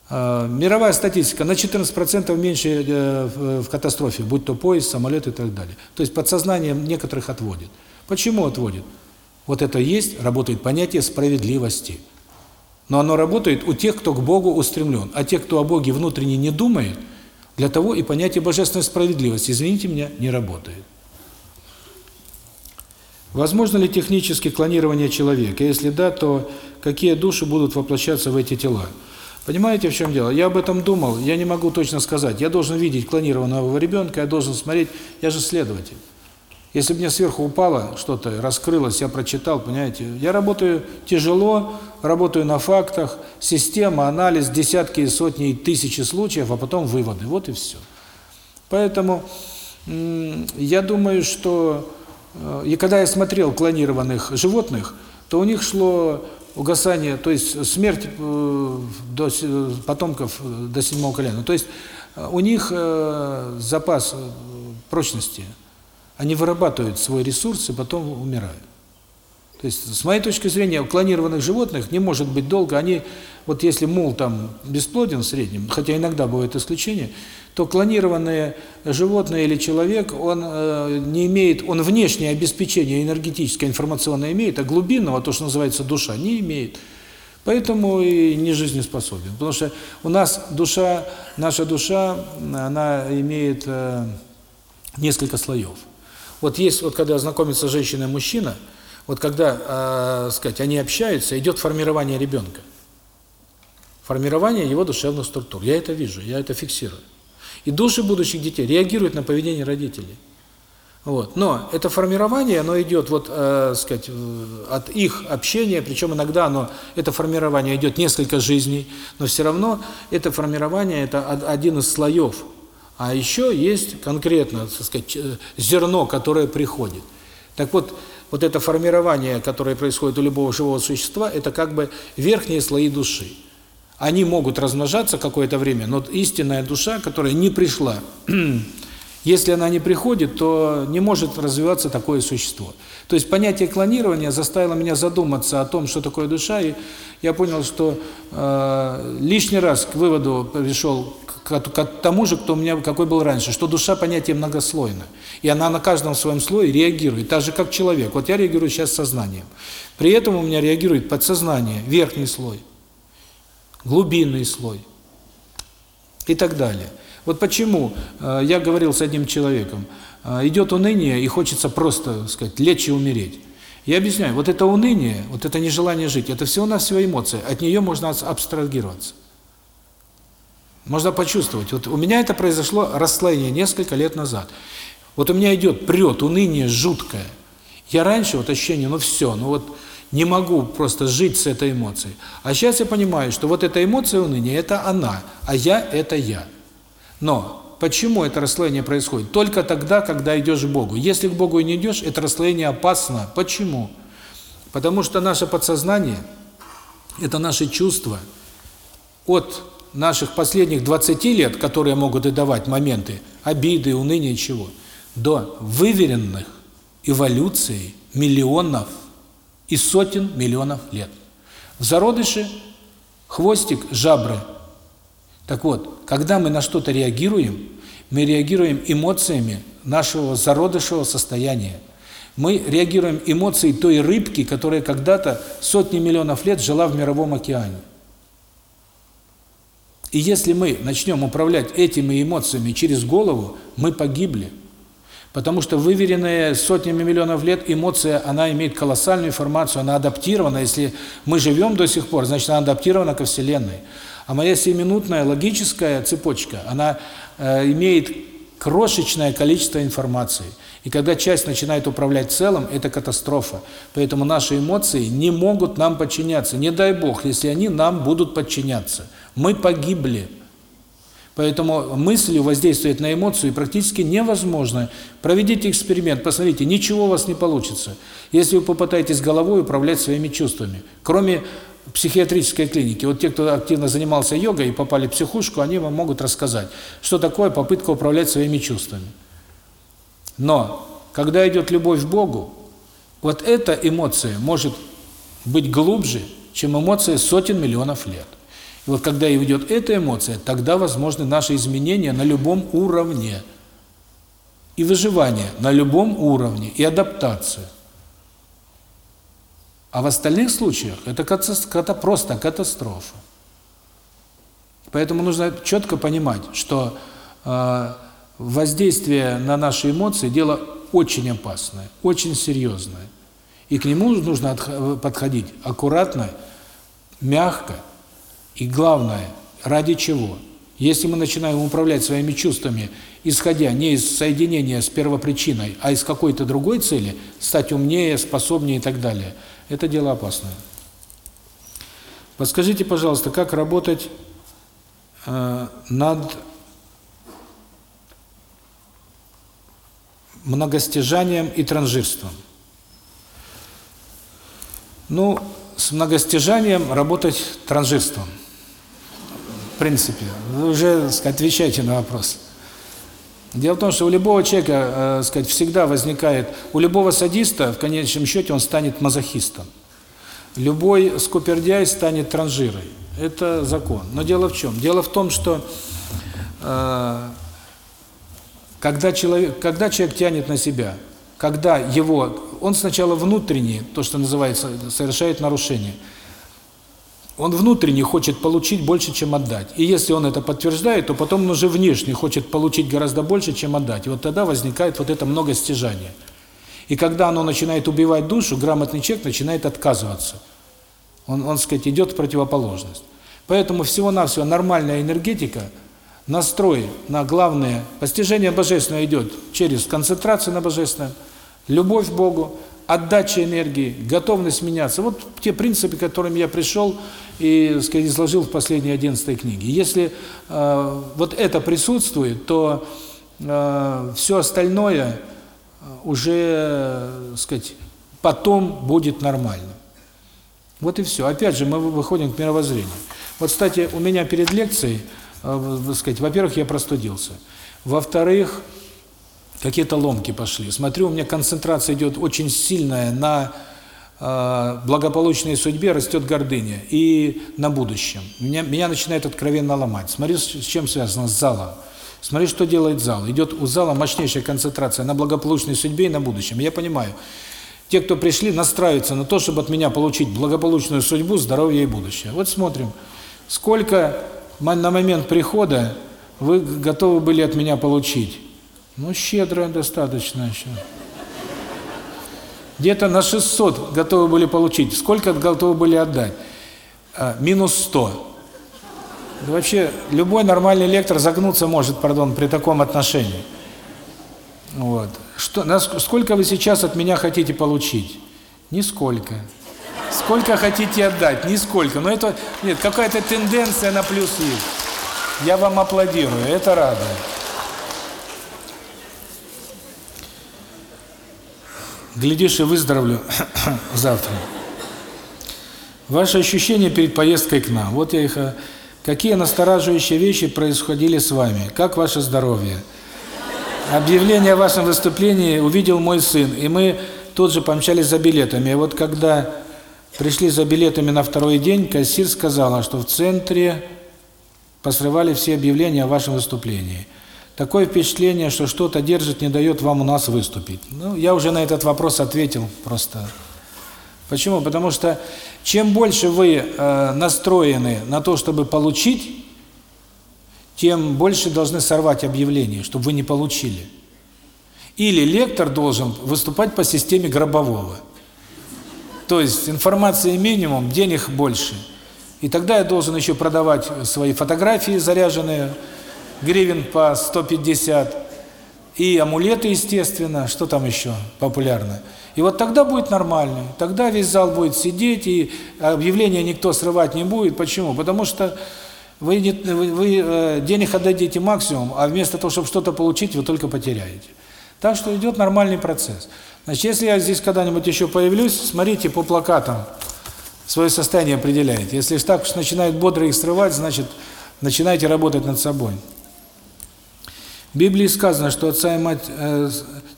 А, мировая статистика на 14% меньше э, в катастрофе, будь то поезд, самолет и так далее. То есть подсознание некоторых отводит. Почему отводит? Вот это есть, работает понятие справедливости. Но оно работает у тех, кто к Богу устремлен. А те, кто о Боге внутренне не думает, для того и понятие божественной справедливости, извините меня, не работает. Возможно ли технически клонирование человека? Если да, то какие души будут воплощаться в эти тела? Понимаете, в чем дело? Я об этом думал, я не могу точно сказать. Я должен видеть клонированного ребенка, я должен смотреть, я же следователь. Если бы мне сверху упало что-то, раскрылось, я прочитал, понимаете, я работаю тяжело, работаю на фактах, система, анализ, десятки и сотни и тысячи случаев, а потом выводы. Вот и все. Поэтому я думаю, что э, и когда я смотрел клонированных животных, то у них шло угасание, то есть смерть э, до потомков э, до седьмого колена. То есть у них запас прочности – они вырабатывают свой ресурс и потом умирают. То есть, с моей точки зрения, у клонированных животных не может быть долго. Они, вот если мул там бесплоден в среднем, хотя иногда бывают исключения, то клонированное животное или человек, он э, не имеет, он внешнее обеспечение энергетическое, информационное имеет, а глубинного, то, что называется душа, не имеет. Поэтому и не жизнеспособен. Потому что у нас душа, наша душа, она имеет э, несколько слоев. Вот есть, вот когда знакомится женщина и мужчина, вот когда, э, сказать, они общаются, идет формирование ребенка. Формирование его душевных структур. Я это вижу, я это фиксирую. И души будущих детей реагируют на поведение родителей. Вот. Но это формирование, оно идет вот, э, сказать, от их общения, причем иногда оно, это формирование идет несколько жизней, но все равно это формирование, это один из слоев а еще есть конкретно, так сказать, э, зерно, которое приходит. Так вот, вот это формирование, которое происходит у любого живого существа, это как бы верхние слои души. Они могут размножаться какое-то время, но истинная душа, которая не пришла Если она не приходит, то не может развиваться такое существо. То есть понятие клонирования заставило меня задуматься о том, что такое душа, и я понял, что э, лишний раз к выводу пришел к, к, тому же, кто у меня какой был раньше, что душа понятие многослойно, и она на каждом своем слое реагирует, так же как человек. Вот я реагирую сейчас сознанием. При этом у меня реагирует подсознание, верхний слой, глубинный слой и так далее. Вот почему э, я говорил с одним человеком, э, идет уныние и хочется просто, сказать, лечь и умереть. Я объясняю, вот это уныние, вот это нежелание жить, это всего-навсего эмоция, от нее можно абстрагироваться. Можно почувствовать. Вот у меня это произошло расслоение несколько лет назад. Вот у меня идет прет, уныние жуткое. Я раньше вот ощущение, ну все, ну вот не могу просто жить с этой эмоцией. А сейчас я понимаю, что вот эта эмоция уныния – это она, а я – это я. Но почему это расслоение происходит? Только тогда, когда идешь к Богу. Если к Богу не идешь, это расслоение опасно. Почему? Потому что наше подсознание – это наши чувства от наших последних 20 лет, которые могут и давать моменты обиды, уныния, чего, до выверенных эволюцией миллионов и сотен миллионов лет. В зародыше хвостик жабры. Так вот, когда мы на что-то реагируем, мы реагируем эмоциями нашего зародышевого состояния. Мы реагируем эмоцией той рыбки, которая когда-то сотни миллионов лет жила в мировом океане. И если мы начнем управлять этими эмоциями через голову, мы погибли. Потому что выверенная сотнями миллионов лет эмоция, она имеет колоссальную информацию, она адаптирована. Если мы живем до сих пор, значит, она адаптирована ко Вселенной. А моя семиминутная логическая цепочка, она э, имеет крошечное количество информации. И когда часть начинает управлять целым, это катастрофа. Поэтому наши эмоции не могут нам подчиняться. Не дай Бог, если они нам будут подчиняться. Мы погибли. Поэтому мыслью воздействовать на эмоцию практически невозможно. Проведите эксперимент, посмотрите, ничего у вас не получится, если вы попытаетесь головой управлять своими чувствами. Кроме психиатрической клиники. Вот те, кто активно занимался йогой и попали в психушку, они вам могут рассказать, что такое попытка управлять своими чувствами. Но, когда идет любовь к Богу, вот эта эмоция может быть глубже, чем эмоция сотен миллионов лет. И вот когда идет эта эмоция, тогда возможны наши изменения на любом уровне. И выживание на любом уровне, и адаптация. А в остальных случаях это, просто катастрофа. Поэтому нужно четко понимать, что э, воздействие на наши эмоции – дело очень опасное, очень серьезное. И к нему нужно подходить аккуратно, мягко, и главное, ради чего? Если мы начинаем управлять своими чувствами, исходя не из соединения с первопричиной, а из какой-то другой цели, стать умнее, способнее и так далее, это дело опасное. Подскажите, пожалуйста, как работать э, над многостяжанием и транжирством? Ну, с многостяжанием работать транжирством – в принципе. Уже, сказать, отвечайте на вопрос. Дело в том, что у любого человека, э, сказать, всегда возникает, у любого садиста, в конечном счете, он станет мазохистом. Любой скупердяй станет транжирой. Это закон. Но дело в чем? Дело в том, что э, когда человек, когда человек тянет на себя, когда его, он сначала внутренне, то, что называется, совершает нарушение – он внутренне хочет получить больше, чем отдать. И если он это подтверждает, то потом он уже внешне хочет получить гораздо больше, чем отдать. И вот тогда возникает вот это многостяжание. И когда оно начинает убивать душу, грамотный человек начинает отказываться. Он, он сказать, идет в противоположность. Поэтому всего-навсего нормальная энергетика, настрой на главное, постижение Божественного идет через концентрацию на Божественном, любовь к Богу, отдача энергии, готовность меняться. Вот те принципы, к которым я пришел и, сказать, изложил в последней 11 книге. Если э, вот это присутствует, то э, все остальное уже, сказать, потом будет нормально. Вот и все. Опять же, мы выходим к мировоззрению. Вот, кстати, у меня перед лекцией, э, сказать, во-первых, я простудился. Во-вторых, какие-то ломки пошли. Смотрю, у меня концентрация идет очень сильная на э, благополучной судьбе, растет гордыня и на будущем. Меня, меня начинает откровенно ломать. Смотри, с чем связано, с залом. Смотри, что делает зал. Идет у зала мощнейшая концентрация на благополучной судьбе и на будущем. Я понимаю, те, кто пришли, настраиваются на то, чтобы от меня получить благополучную судьбу, здоровье и будущее. Вот смотрим, сколько на момент прихода вы готовы были от меня получить. Ну, щедро достаточно еще. Где-то на 600 готовы были получить. Сколько готовы были отдать? А, минус 100. Да вообще, любой нормальный лектор загнуться может, пардон, при таком отношении. Вот. Что, сколько вы сейчас от меня хотите получить? Нисколько. Сколько хотите отдать? Нисколько. Но это, нет, какая-то тенденция на плюс есть. Я вам аплодирую, это радует. Глядишь, и выздоровлю завтра. Ваши ощущения перед поездкой к нам. Вот я их... Э, какие настораживающие вещи происходили с вами? Как ваше здоровье? Объявление о вашем выступлении увидел мой сын, и мы тут же помчались за билетами. И вот когда пришли за билетами на второй день, кассир сказала, что в центре посрывали все объявления о вашем выступлении. Такое впечатление, что что-то держит, не дает вам у нас выступить. Ну, я уже на этот вопрос ответил просто. Почему? Потому что чем больше вы э, настроены на то, чтобы получить, тем больше должны сорвать объявление, чтобы вы не получили. Или лектор должен выступать по системе гробового. То есть информации минимум, денег больше. И тогда я должен еще продавать свои фотографии заряженные, гривен по 150, и амулеты, естественно, что там еще популярно. И вот тогда будет нормально, тогда весь зал будет сидеть, и объявление никто срывать не будет. Почему? Потому что вы, не, вы, вы э, денег отдадите максимум, а вместо того, чтобы что-то получить, вы только потеряете. Так что идет нормальный процесс. Значит, если я здесь когда-нибудь еще появлюсь, смотрите по плакатам, свое состояние определяете. Если так уж начинает бодро их срывать, значит, начинайте работать над собой. В Библии сказано, что отца и мать, э,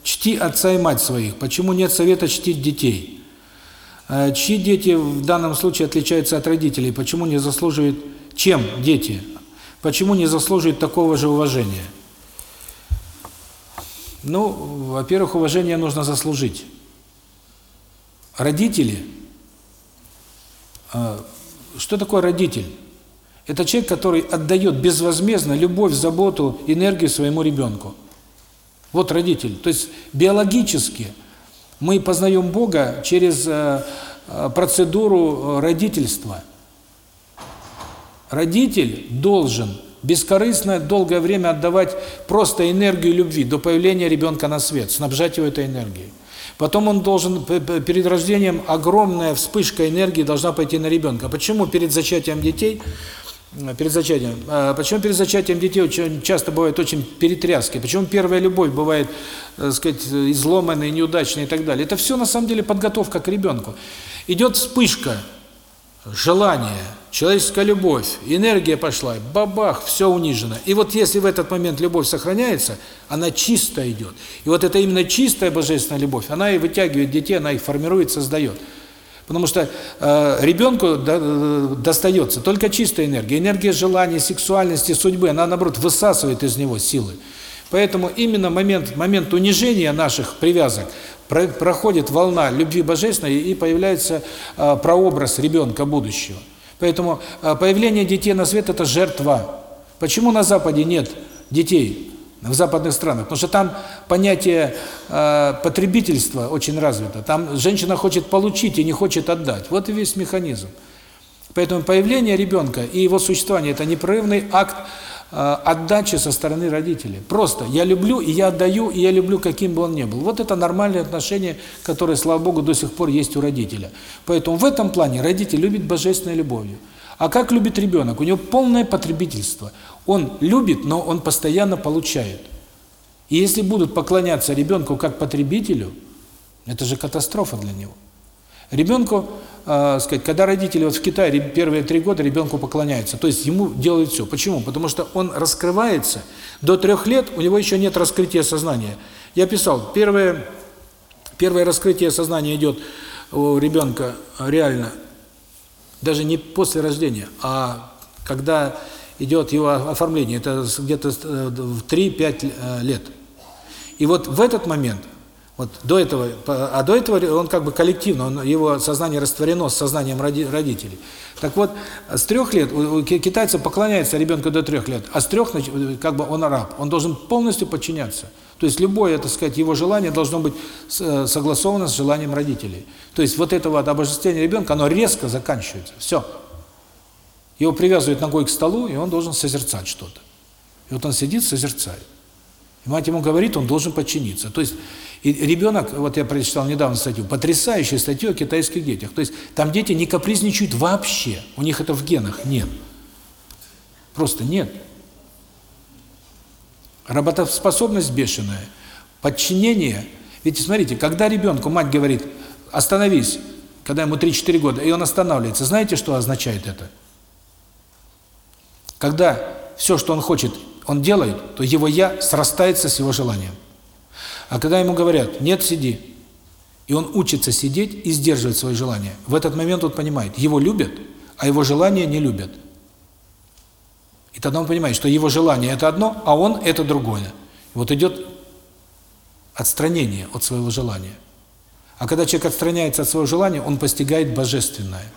чти отца и мать своих. Почему нет совета чтить детей? Э, чьи дети в данном случае отличаются от родителей? Почему не заслуживают, чем дети? Почему не заслуживают такого же уважения? Ну, во-первых, уважение нужно заслужить. Родители а, что такое родитель? Это человек, который отдает безвозмездно любовь, заботу, энергию своему ребенку. Вот родитель. То есть биологически мы познаем Бога через э, э, процедуру родительства. Родитель должен бескорыстно долгое время отдавать просто энергию любви до появления ребенка на свет, снабжать его этой энергией. Потом он должен, перед рождением огромная вспышка энергии должна пойти на ребенка. Почему перед зачатием детей, э, перед зачатием, а почему перед зачатием детей очень часто бывают очень перетряски? Почему первая любовь бывает, так сказать, изломанной, неудачной и так далее? Это все на самом деле подготовка к ребенку. Идет вспышка желание, человеческая любовь, энергия пошла, бабах, все унижено. И вот если в этот момент любовь сохраняется, она чисто идет. И вот это именно чистая божественная любовь, она и вытягивает детей, она их формирует, создает. Потому что э, ребенку до, э, достается только чистая энергия. Энергия желания, сексуальности, судьбы, она, наоборот, высасывает из него силы. Поэтому именно момент, момент унижения наших привязок про, проходит волна любви божественной и появляется э, прообраз ребенка будущего. Поэтому э, появление детей на свет – это жертва. Почему на Западе нет детей в западных странах? Потому что там понятие э, потребительства очень развито. Там женщина хочет получить и не хочет отдать. Вот и весь механизм. Поэтому появление ребенка и его существование – это непрерывный акт Э, отдачи со стороны родителей. Просто я люблю, и я отдаю, и я люблю, каким бы он ни был. Вот это нормальное отношение, которое, слава Богу, до сих пор есть у родителя. Поэтому в этом плане родитель любит божественной любовью. А как любит ребенок? У него полное потребительство. Он любит, но он постоянно получает. И если будут поклоняться ребенку как потребителю, это же катастрофа для него. Ребенку, э, сказать, когда родители вот в Китае первые три года ребенку поклоняются, то есть ему делают все. Почему? Потому что он раскрывается, до трех лет у него еще нет раскрытия сознания. Я писал, первое, первое раскрытие сознания идет у ребенка реально, даже не после рождения, а когда идет его оформление, это где-то в 3-5 э, лет. И вот в этот момент вот до этого, а до этого он как бы коллективно, он, его сознание растворено с сознанием роди, родителей. Так вот, с трех лет, китайцы поклоняются ребенку до трех лет, а с трех, как бы он раб, он должен полностью подчиняться. То есть любое, так сказать, его желание должно быть э, согласовано с желанием родителей. То есть вот это вот обожествление ребенка, оно резко заканчивается. Все. Его привязывают ногой к столу, и он должен созерцать что-то. И вот он сидит, созерцает. И мать ему говорит, он должен подчиниться. То есть и ребенок, вот я прочитал недавно статью, потрясающую статью о китайских детях. То есть там дети не капризничают вообще. У них это в генах нет. Просто нет. Работоспособность бешеная. Подчинение. Ведь смотрите, когда ребенку мать говорит, остановись, когда ему 3-4 года, и он останавливается, знаете, что означает это? Когда все, что он хочет, он делает, то его «я» срастается с его желанием. А когда ему говорят «нет, сиди», и он учится сидеть и сдерживать свои желания, в этот момент он понимает, его любят, а его желания не любят. И тогда он понимает, что его желание – это одно, а он – это другое. Вот идет отстранение от своего желания. А когда человек отстраняется от своего желания, он постигает божественное.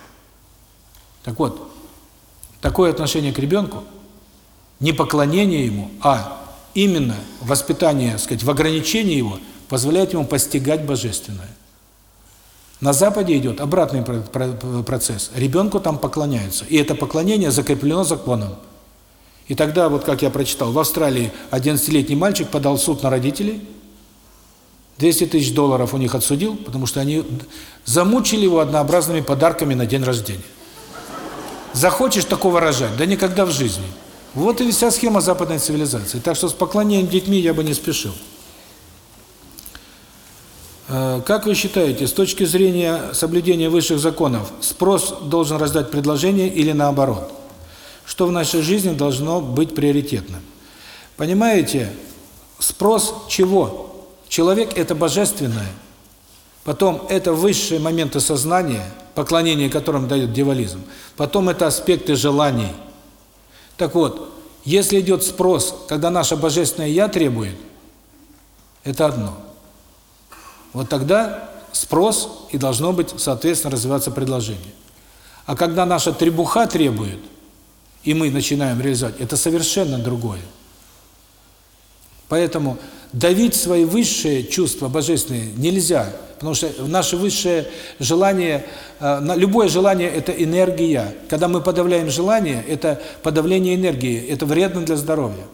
Так вот, такое отношение к ребенку, не поклонение ему, а именно воспитание, сказать, в ограничении его позволяет ему постигать божественное. На Западе идет обратный процесс. Ребенку там поклоняются. И это поклонение закреплено законом. И тогда, вот как я прочитал, в Австралии 11-летний мальчик подал суд на родителей, 200 тысяч долларов у них отсудил, потому что они замучили его однообразными подарками на день рождения. Захочешь такого рожать? Да никогда в жизни. Вот и вся схема западной цивилизации. Так что с поклонением детьми я бы не спешил. Э, как вы считаете, с точки зрения соблюдения высших законов, спрос должен раздать предложение или наоборот? Что в нашей жизни должно быть приоритетным? Понимаете, спрос чего? Человек – это божественное. Потом это высшие моменты сознания, поклонение которым дает дьяволизм. Потом это аспекты желаний – так вот, если идет спрос, когда наше божественное «я» требует, это одно. Вот тогда спрос и должно быть, соответственно, развиваться предложение. А когда наша требуха требует, и мы начинаем реализовать, это совершенно другое. Поэтому давить свои высшие чувства божественные нельзя. Потому что наше высшее желание, э, любое желание – это энергия. Когда мы подавляем желание, это подавление энергии, это вредно для здоровья.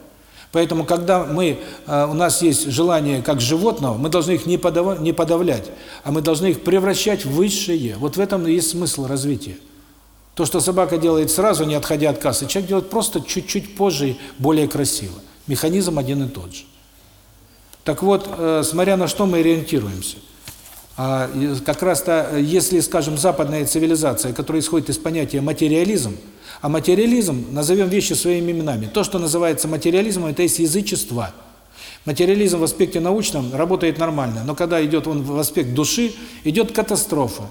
Поэтому, когда мы, э, у нас есть желание как животного, мы должны их не, подав, не подавлять, а мы должны их превращать в высшее. Вот в этом и есть смысл развития. То, что собака делает сразу, не отходя от кассы, человек делает просто чуть-чуть позже более красиво. Механизм один и тот же. Так вот, э, смотря на что мы ориентируемся – а как раз-то, если, скажем, западная цивилизация, которая исходит из понятия материализм, а материализм, назовем вещи своими именами, то, что называется материализмом, это есть язычество. Материализм в аспекте научном работает нормально, но когда идет он в аспект души, идет катастрофа.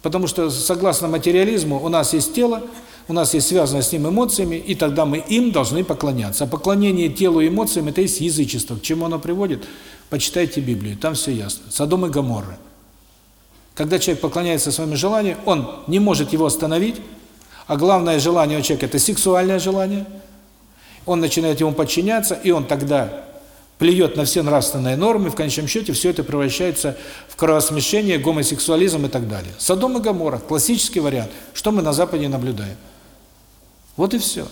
Потому что, согласно материализму, у нас есть тело, у нас есть связано с ним эмоциями, и тогда мы им должны поклоняться. А поклонение телу и эмоциям – это есть язычество. К чему оно приводит? Почитайте Библию, там все ясно. Содом и Гоморра. Когда человек поклоняется своему желанию, он не может его остановить, а главное желание у человека – это сексуальное желание. Он начинает ему подчиняться, и он тогда плюет на все нравственные нормы, в конечном счете все это превращается в кровосмешение, гомосексуализм и так далее. Содом и Гоморра – классический вариант, что мы на Западе наблюдаем. Вот и все.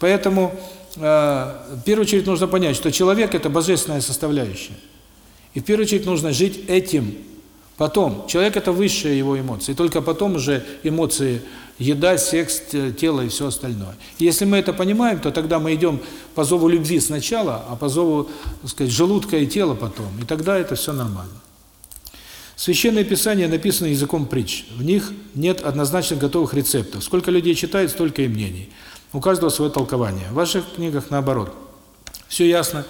Поэтому э, в первую очередь нужно понять, что человек – это божественная составляющая. И в первую очередь нужно жить этим, Потом, человек – это высшие его эмоции, только потом уже эмоции еда, секс, тело и все остальное. И если мы это понимаем, то тогда мы идем по зову любви сначала, а по зову, так сказать, желудка и тела потом. И тогда это все нормально. Священное Писание написано языком притч. В них нет однозначно готовых рецептов. Сколько людей читает, столько и мнений. У каждого свое толкование. В ваших книгах наоборот. Все ясно,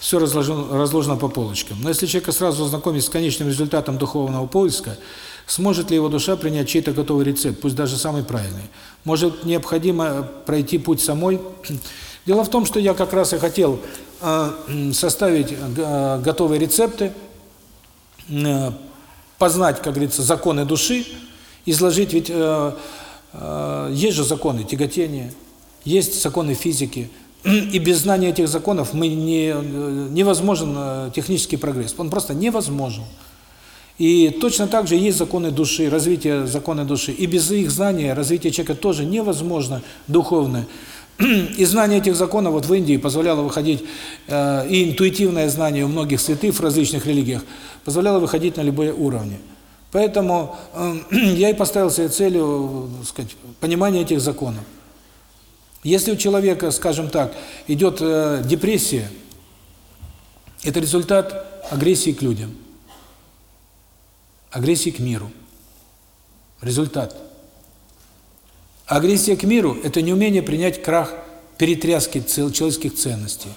все разложено, разложено по полочкам. Но если человека сразу знакомить с конечным результатом духовного поиска, сможет ли его душа принять чей-то готовый рецепт, пусть даже самый правильный? Может, необходимо пройти путь самой? Дело в том, что я как раз и хотел э, составить э, готовые рецепты, э, познать, как говорится, законы души, изложить, ведь э, э, есть же законы тяготения, есть законы физики, и без знания этих законов мы не невозможен э, технический прогресс. Он просто невозможен. И точно так же есть законы души, развитие законы души. И без их знания развитие человека тоже невозможно духовное. И знание этих законов вот в Индии позволяло выходить, э, и интуитивное знание у многих святых в различных религиях позволяло выходить на любые уровни. Поэтому э, я и поставил себе целью, сказать, понимание этих законов. Если у человека, скажем так, идет э, депрессия, это результат агрессии к людям, агрессии к миру. Результат. Агрессия к миру – это неумение принять крах перетряски человеческих ценностей.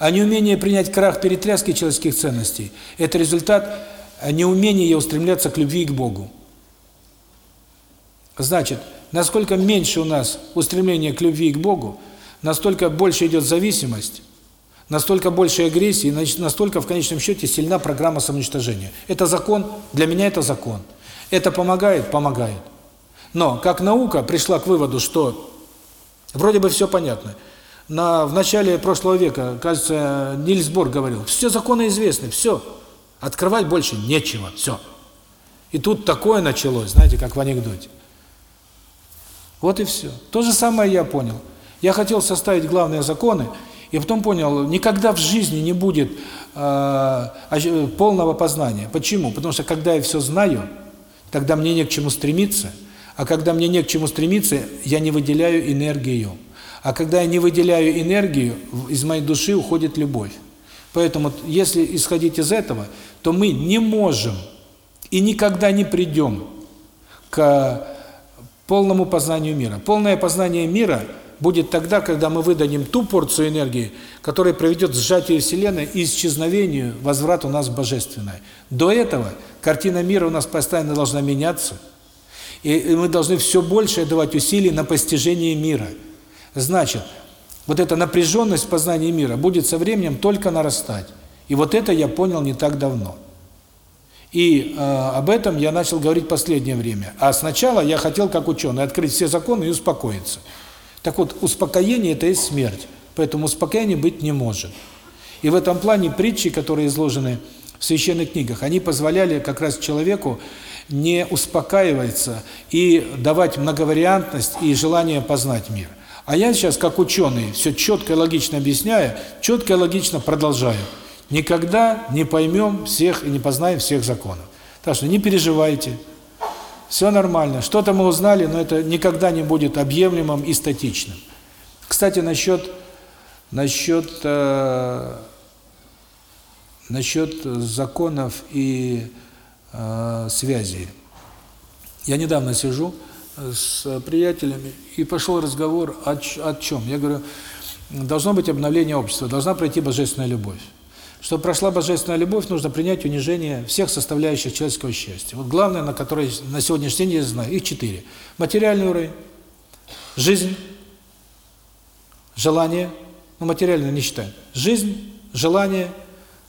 А неумение принять крах перетряски человеческих ценностей – это результат неумения устремляться к любви и к Богу. Значит, насколько меньше у нас устремления к любви и к Богу, настолько больше идет зависимость, настолько больше агрессии, настолько в конечном счете сильна программа самоуничтожения. Это закон, для меня это закон. Это помогает? Помогает. Но как наука пришла к выводу, что вроде бы все понятно. На, в начале прошлого века, кажется, Нильс Бор говорил, все законы известны, все, открывать больше нечего, все. И тут такое началось, знаете, как в анекдоте. Вот и все. То же самое я понял. Я хотел составить главные законы, и потом понял, никогда в жизни не будет э, полного познания. Почему? Потому что когда я все знаю, тогда мне не к чему стремиться, а когда мне не к чему стремиться, я не выделяю энергию. А когда я не выделяю энергию, из моей души уходит любовь. Поэтому, если исходить из этого, то мы не можем и никогда не придем к полному познанию мира. Полное познание мира будет тогда, когда мы выдадим ту порцию энергии, которая приведет к сжатию Вселенной и исчезновению, возврат у нас божественное. До этого картина мира у нас постоянно должна меняться, и мы должны все больше давать усилий на постижение мира. Значит, вот эта напряженность в познании мира будет со временем только нарастать. И вот это я понял не так давно. И э, об этом я начал говорить последнее время. А сначала я хотел, как ученый, открыть все законы и успокоиться. Так вот, успокоение – это есть смерть. Поэтому успокоения быть не может. И в этом плане притчи, которые изложены в священных книгах, они позволяли как раз человеку не успокаиваться и давать многовариантность и желание познать мир. А я сейчас, как ученый, все четко и логично объясняю, четко и логично продолжаю. Никогда не поймем всех и не познаем всех законов. Так что не переживайте. Все нормально. Что-то мы узнали, но это никогда не будет объемлемым и статичным. Кстати, насчет насчет э, насчет законов и э, связей. Я недавно сижу с приятелями и пошел разговор о, о чем. Я говорю, должно быть обновление общества, должна пройти божественная любовь. Чтобы прошла божественная любовь, нужно принять унижение всех составляющих человеческого счастья. Вот главное, на которое на сегодняшний день я знаю, их четыре. Материальный уровень, жизнь, желание, ну материально не считаем, жизнь, желание,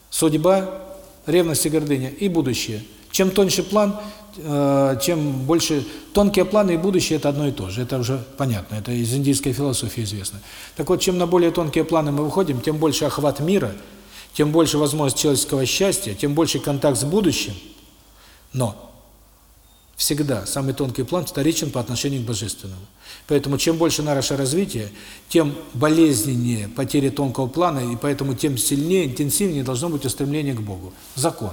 судьба, ревность и гордыня и будущее. Чем тоньше план, чем больше... Тонкие планы и будущее – это одно и то же, это уже понятно, это из индийской философии известно. Так вот, чем на более тонкие планы мы выходим, тем больше охват мира – тем больше возможность человеческого счастья, тем больше контакт с будущим. Но всегда самый тонкий план вторичен по отношению к божественному. Поэтому чем больше наше развитие, тем болезненнее потери тонкого плана, и поэтому тем сильнее, интенсивнее должно быть устремление к Богу. Закон.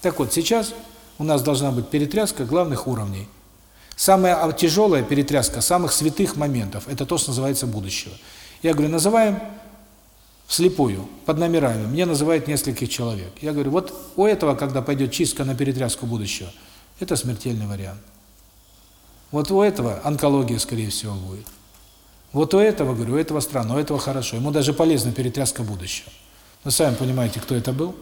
Так вот, сейчас у нас должна быть перетряска главных уровней. Самая тяжелая перетряска самых святых моментов – это то, что называется будущего. Я говорю, называем вслепую, под номерами, мне называют нескольких человек. Я говорю, вот у этого, когда пойдет чистка на перетряску будущего, это смертельный вариант. Вот у этого онкология, скорее всего, будет. Вот у этого, говорю, у этого странно, у этого хорошо. Ему даже полезна перетряска будущего. Вы сами понимаете, кто это был?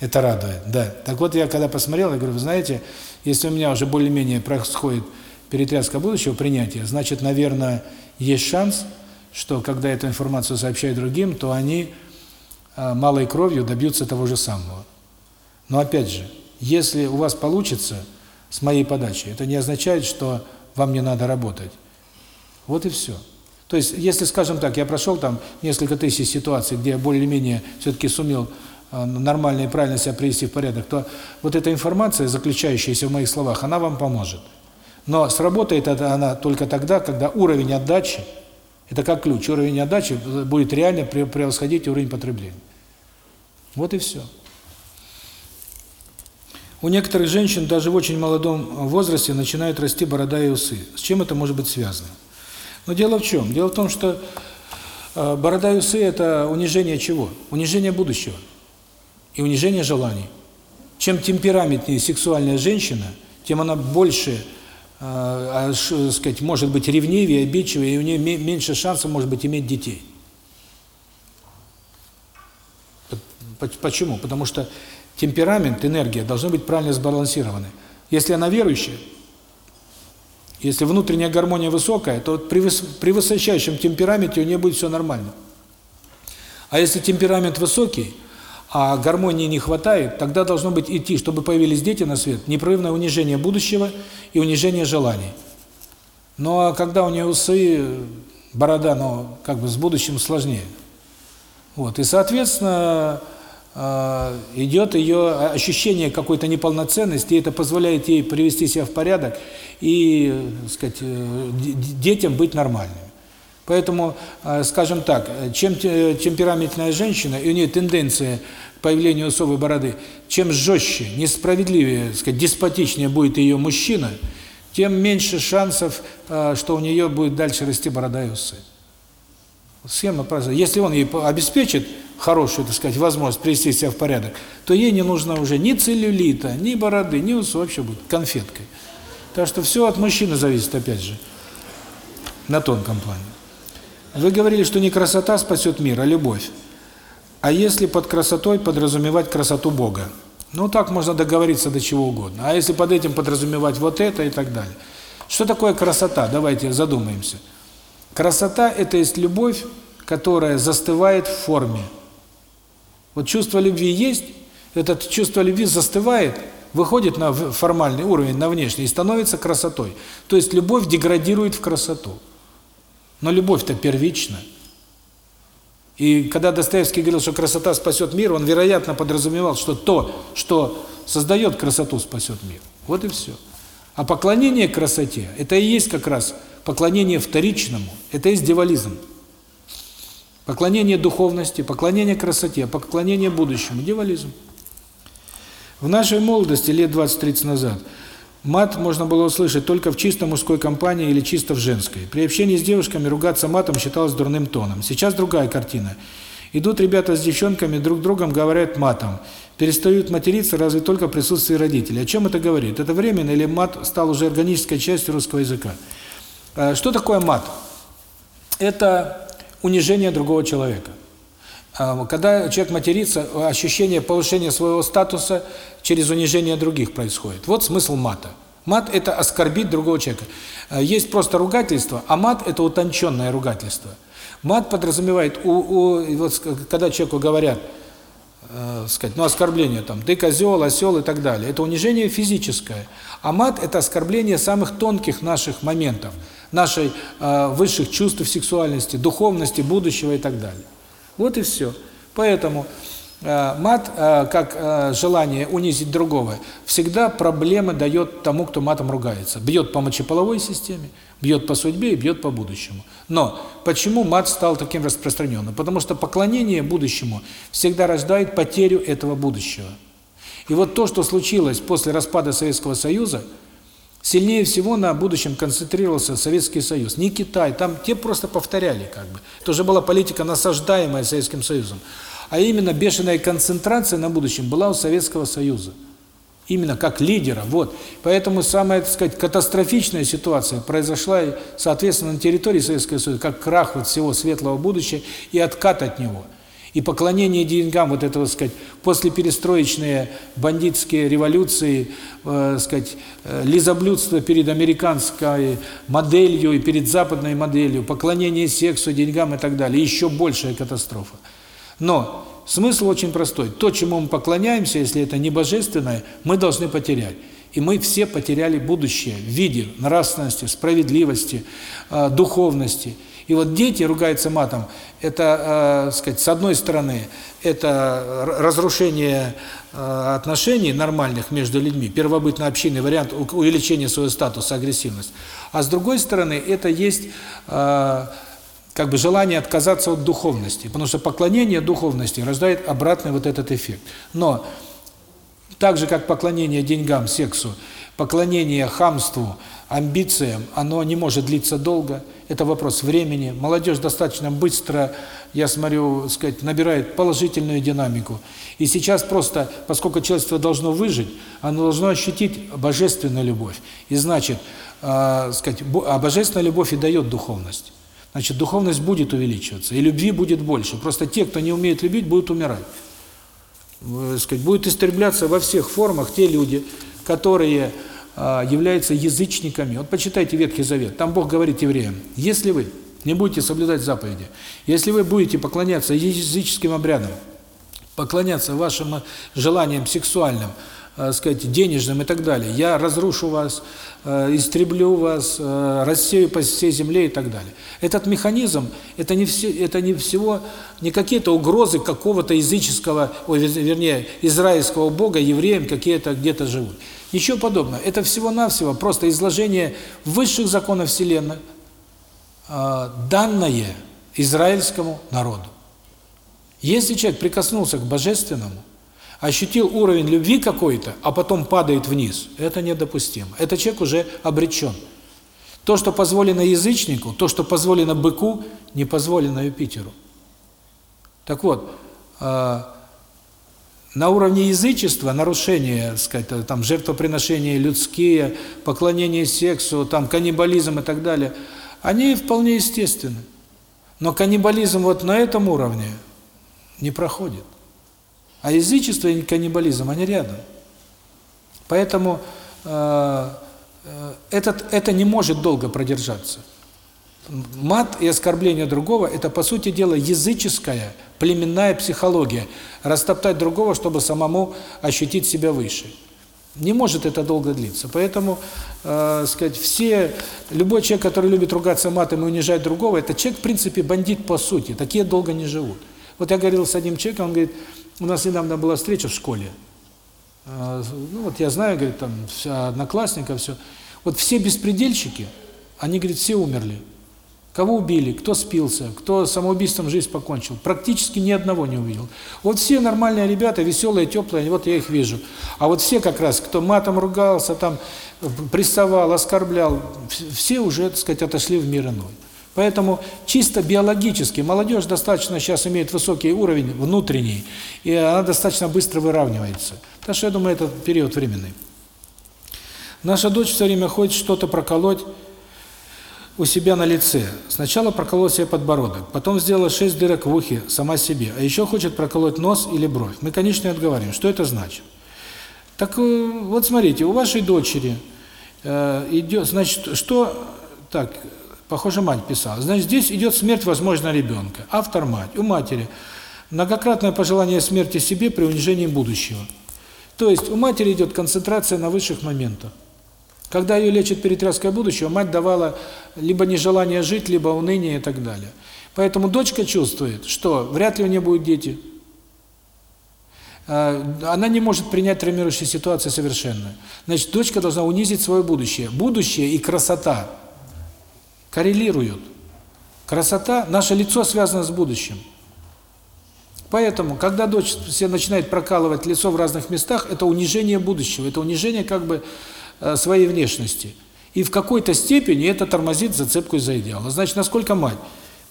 Это радует, да. Так вот, я когда посмотрел, я говорю, вы знаете, если у меня уже более-менее происходит перетряска будущего принятия, значит, наверное, есть шанс, что когда эту информацию сообщают другим, то они э, малой кровью добьются того же самого. Но опять же, если у вас получится с моей подачи, это не означает, что вам не надо работать. Вот и все. То есть, если, скажем так, я прошел там несколько тысяч ситуаций, где я более-менее все-таки сумел нормально и правильно себя привести в порядок, то вот эта информация, заключающаяся в моих словах, она вам поможет. Но сработает это она только тогда, когда уровень отдачи, это как ключ, уровень отдачи будет реально превосходить уровень потребления. Вот и все. У некоторых женщин даже в очень молодом возрасте начинают расти борода и усы. С чем это может быть связано? Но дело в чем? Дело в том, что э, борода и усы – это унижение чего? Унижение будущего и унижение желаний. Чем темпераментнее сексуальная женщина, тем она больше, э, э, сказать, может быть ревнивее, обидчивее, и у нее меньше шансов, может быть, иметь детей. Почему? Потому что темперамент, энергия должны быть правильно сбалансированы. Если она верующая, если внутренняя гармония высокая, то при, выс при высочайшем темпераменте у нее будет все нормально. А если темперамент высокий, а гармонии не хватает, тогда должно быть идти, чтобы появились дети на свет, непрерывное унижение будущего и унижение желаний. Но когда у нее усы, борода, но как бы с будущим сложнее. Вот, и, соответственно, а, идет ее ощущение какой-то неполноценности, и это позволяет ей привести себя в порядок и, сказать, э, детям быть нормальными. Поэтому, а, скажем так, чем темпераментная женщина, и у нее тенденция к появлению усовой бороды, чем жестче, несправедливее, сказать, деспотичнее будет ее мужчина, тем меньше шансов, а, что у нее будет дальше расти борода и усы. Схема простая. Если он ей обеспечит хорошую, так сказать, возможность привести себя в порядок, то ей не нужно уже ни целлюлита, ни бороды, ни усов, вообще будет конфеткой. Так что все от мужчины зависит, опять же, на тонком плане. Вы говорили, что не красота спасет мир, а любовь. А если под красотой подразумевать красоту Бога? Ну, так можно договориться до чего угодно. А если под этим подразумевать вот это и так далее? Что такое красота? Давайте задумаемся. Красота – это есть любовь, которая застывает в форме. Вот чувство любви есть, это чувство любви застывает, выходит на формальный уровень, на внешний, и становится красотой. То есть любовь деградирует в красоту. Но любовь-то первична. И когда Достоевский говорил, что красота спасет мир, он, вероятно, подразумевал, что то, что создает красоту, спасет мир. Вот и все. А поклонение красоте – это и есть как раз поклонение вторичному, это и есть дивализм. Поклонение духовности, поклонение красоте, поклонение будущему, дьяволизм. В нашей молодости, лет 20-30 назад, мат можно было услышать только в чисто мужской компании или чисто в женской. При общении с девушками ругаться матом считалось дурным тоном. Сейчас другая картина. Идут ребята с девчонками, друг другом говорят матом. Перестают материться разве только в присутствии родителей. О чем это говорит? Это временно или мат стал уже органической частью русского языка? Э, что такое мат? Это унижение другого человека. Когда человек матерится, ощущение повышения своего статуса через унижение других происходит. Вот смысл мата. Мат – это оскорбить другого человека. А, есть просто ругательство, а мат – это утонченное ругательство. Мат подразумевает, у, у, вот, когда человеку говорят, э, сказать, ну, оскорбление, там, ты козел, осел и так далее, это унижение физическое. А мат – это оскорбление самых тонких наших моментов – нашей э, высших чувств сексуальности, духовности, будущего и так далее. Вот и все. Поэтому э, мат, э, как э, желание унизить другого, всегда проблемы дает тому, кто матом ругается. Бьет по мочеполовой системе, бьет по судьбе и бьет по будущему. Но почему мат стал таким распространенным? Потому что поклонение будущему всегда рождает потерю этого будущего. И вот то, что случилось после распада Советского Союза – Сильнее всего на будущем концентрировался Советский Союз, не Китай, там те просто повторяли как бы. Это уже была политика, насаждаемая Советским Союзом. А именно бешеная концентрация на будущем была у Советского Союза. Именно как лидера, вот. Поэтому самая, так сказать, катастрофичная ситуация произошла, соответственно, на территории Советского Союза, как крах вот всего светлого будущего и откат от него. И поклонение деньгам, вот это, вот сказать, после перестроечные бандитские революции, э, сказать, э, лизоблюдство перед американской моделью и перед западной моделью, поклонение сексу, деньгам и так далее, еще большая катастрофа. Но смысл очень простой. То, чему мы поклоняемся, если это не божественное, мы должны потерять. И мы все потеряли будущее в виде нравственности, справедливости, э, духовности – и вот дети ругаются матом, это, э, сказать, с одной стороны, это разрушение э, отношений нормальных между людьми, первобытно-общинный вариант увеличения своего статуса, агрессивность. А с другой стороны, это есть э, как бы желание отказаться от духовности, потому что поклонение духовности рождает обратный вот этот эффект. Но так же, как поклонение деньгам, сексу, поклонение хамству, амбициям, оно не может длиться долго – это вопрос времени. Молодежь достаточно быстро, я смотрю, сказать, набирает положительную динамику. И сейчас просто, поскольку человечество должно выжить, оно должно ощутить божественную любовь. И значит, э, сказать, а божественная любовь и дает духовность. Значит, духовность будет увеличиваться, и любви будет больше. Просто те, кто не умеет любить, будут умирать. Э, сказать, будут истребляться во всех формах те люди, которые являются язычниками. Вот почитайте Ветхий Завет. Там Бог говорит евреям, если вы не будете соблюдать заповеди, если вы будете поклоняться языческим обрядам, поклоняться вашим желаниям сексуальным, э, сказать, денежным и так далее, я разрушу вас, э, истреблю вас, э, рассею по всей земле и так далее. Этот механизм, это не, все, это не всего, не какие-то угрозы какого-то языческого, ой, вернее, израильского бога евреям какие-то где-то живут. Ничего подобного. Это всего-навсего просто изложение высших законов Вселенной, а, данное израильскому народу. Если человек прикоснулся к Божественному, ощутил уровень любви какой-то, а потом падает вниз, это недопустимо. Этот человек уже обречен. То, что позволено язычнику, то, что позволено быку, не позволено Юпитеру. Так вот, э, на уровне язычества нарушения, сказать, там жертвоприношения людские, поклонение сексу, там каннибализм и так далее, они вполне естественны. Но каннибализм вот на этом уровне не проходит. А язычество и каннибализм, они рядом. Поэтому э, э, этот, это не может долго продержаться. Мат и оскорбление другого – это, по сути дела, языческая, племенная психология. Растоптать другого, чтобы самому ощутить себя выше. Не может это долго длиться. Поэтому, э, сказать, все, любой человек, который любит ругаться матом и унижать другого, это человек, в принципе, бандит по сути. Такие долго не живут. Вот я говорил с одним человеком, он говорит, у нас недавно была встреча в школе. Э, ну вот я знаю, говорит, там, вся одноклассников, все. Вот все беспредельщики, они, говорит, все умерли. Кого убили, кто спился, кто самоубийством жизнь покончил. Практически ни одного не увидел. Вот все нормальные ребята, веселые, теплые, вот я их вижу. А вот все как раз, кто матом ругался, там приставал, оскорблял, все уже, так сказать, отошли в мир иной. Поэтому чисто биологически молодежь достаточно сейчас имеет высокий уровень внутренний, и она достаточно быстро выравнивается. Так что я думаю, это период временный. Наша дочь все время хочет что-то проколоть, у себя на лице. Сначала проколола себе подбородок, потом сделала шесть дырок в ухе сама себе, а еще хочет проколоть нос или бровь. Мы, конечно, отговариваем. Что это значит? Так э, вот смотрите, у вашей дочери э, идет, значит, что, так, похоже, мать писала, значит, здесь идет смерть, возможно, ребенка. Автор мать, у матери. Многократное пожелание смерти себе при унижении будущего. То есть у матери идет концентрация на высших моментах. Когда ее лечат перетряской будущего, мать давала либо нежелание жить, либо уныние и так далее. Поэтому дочка чувствует, что вряд ли у нее будут дети. А, она не может принять травмирующую ситуацию совершенно. Значит, дочка должна унизить свое будущее. Будущее и красота коррелируют. Красота, наше лицо связано с будущим. Поэтому, когда дочь все начинает прокалывать лицо в разных местах, это унижение будущего, это унижение как бы своей внешности. И в какой-то степени это тормозит зацепку за идеал. Значит, насколько мать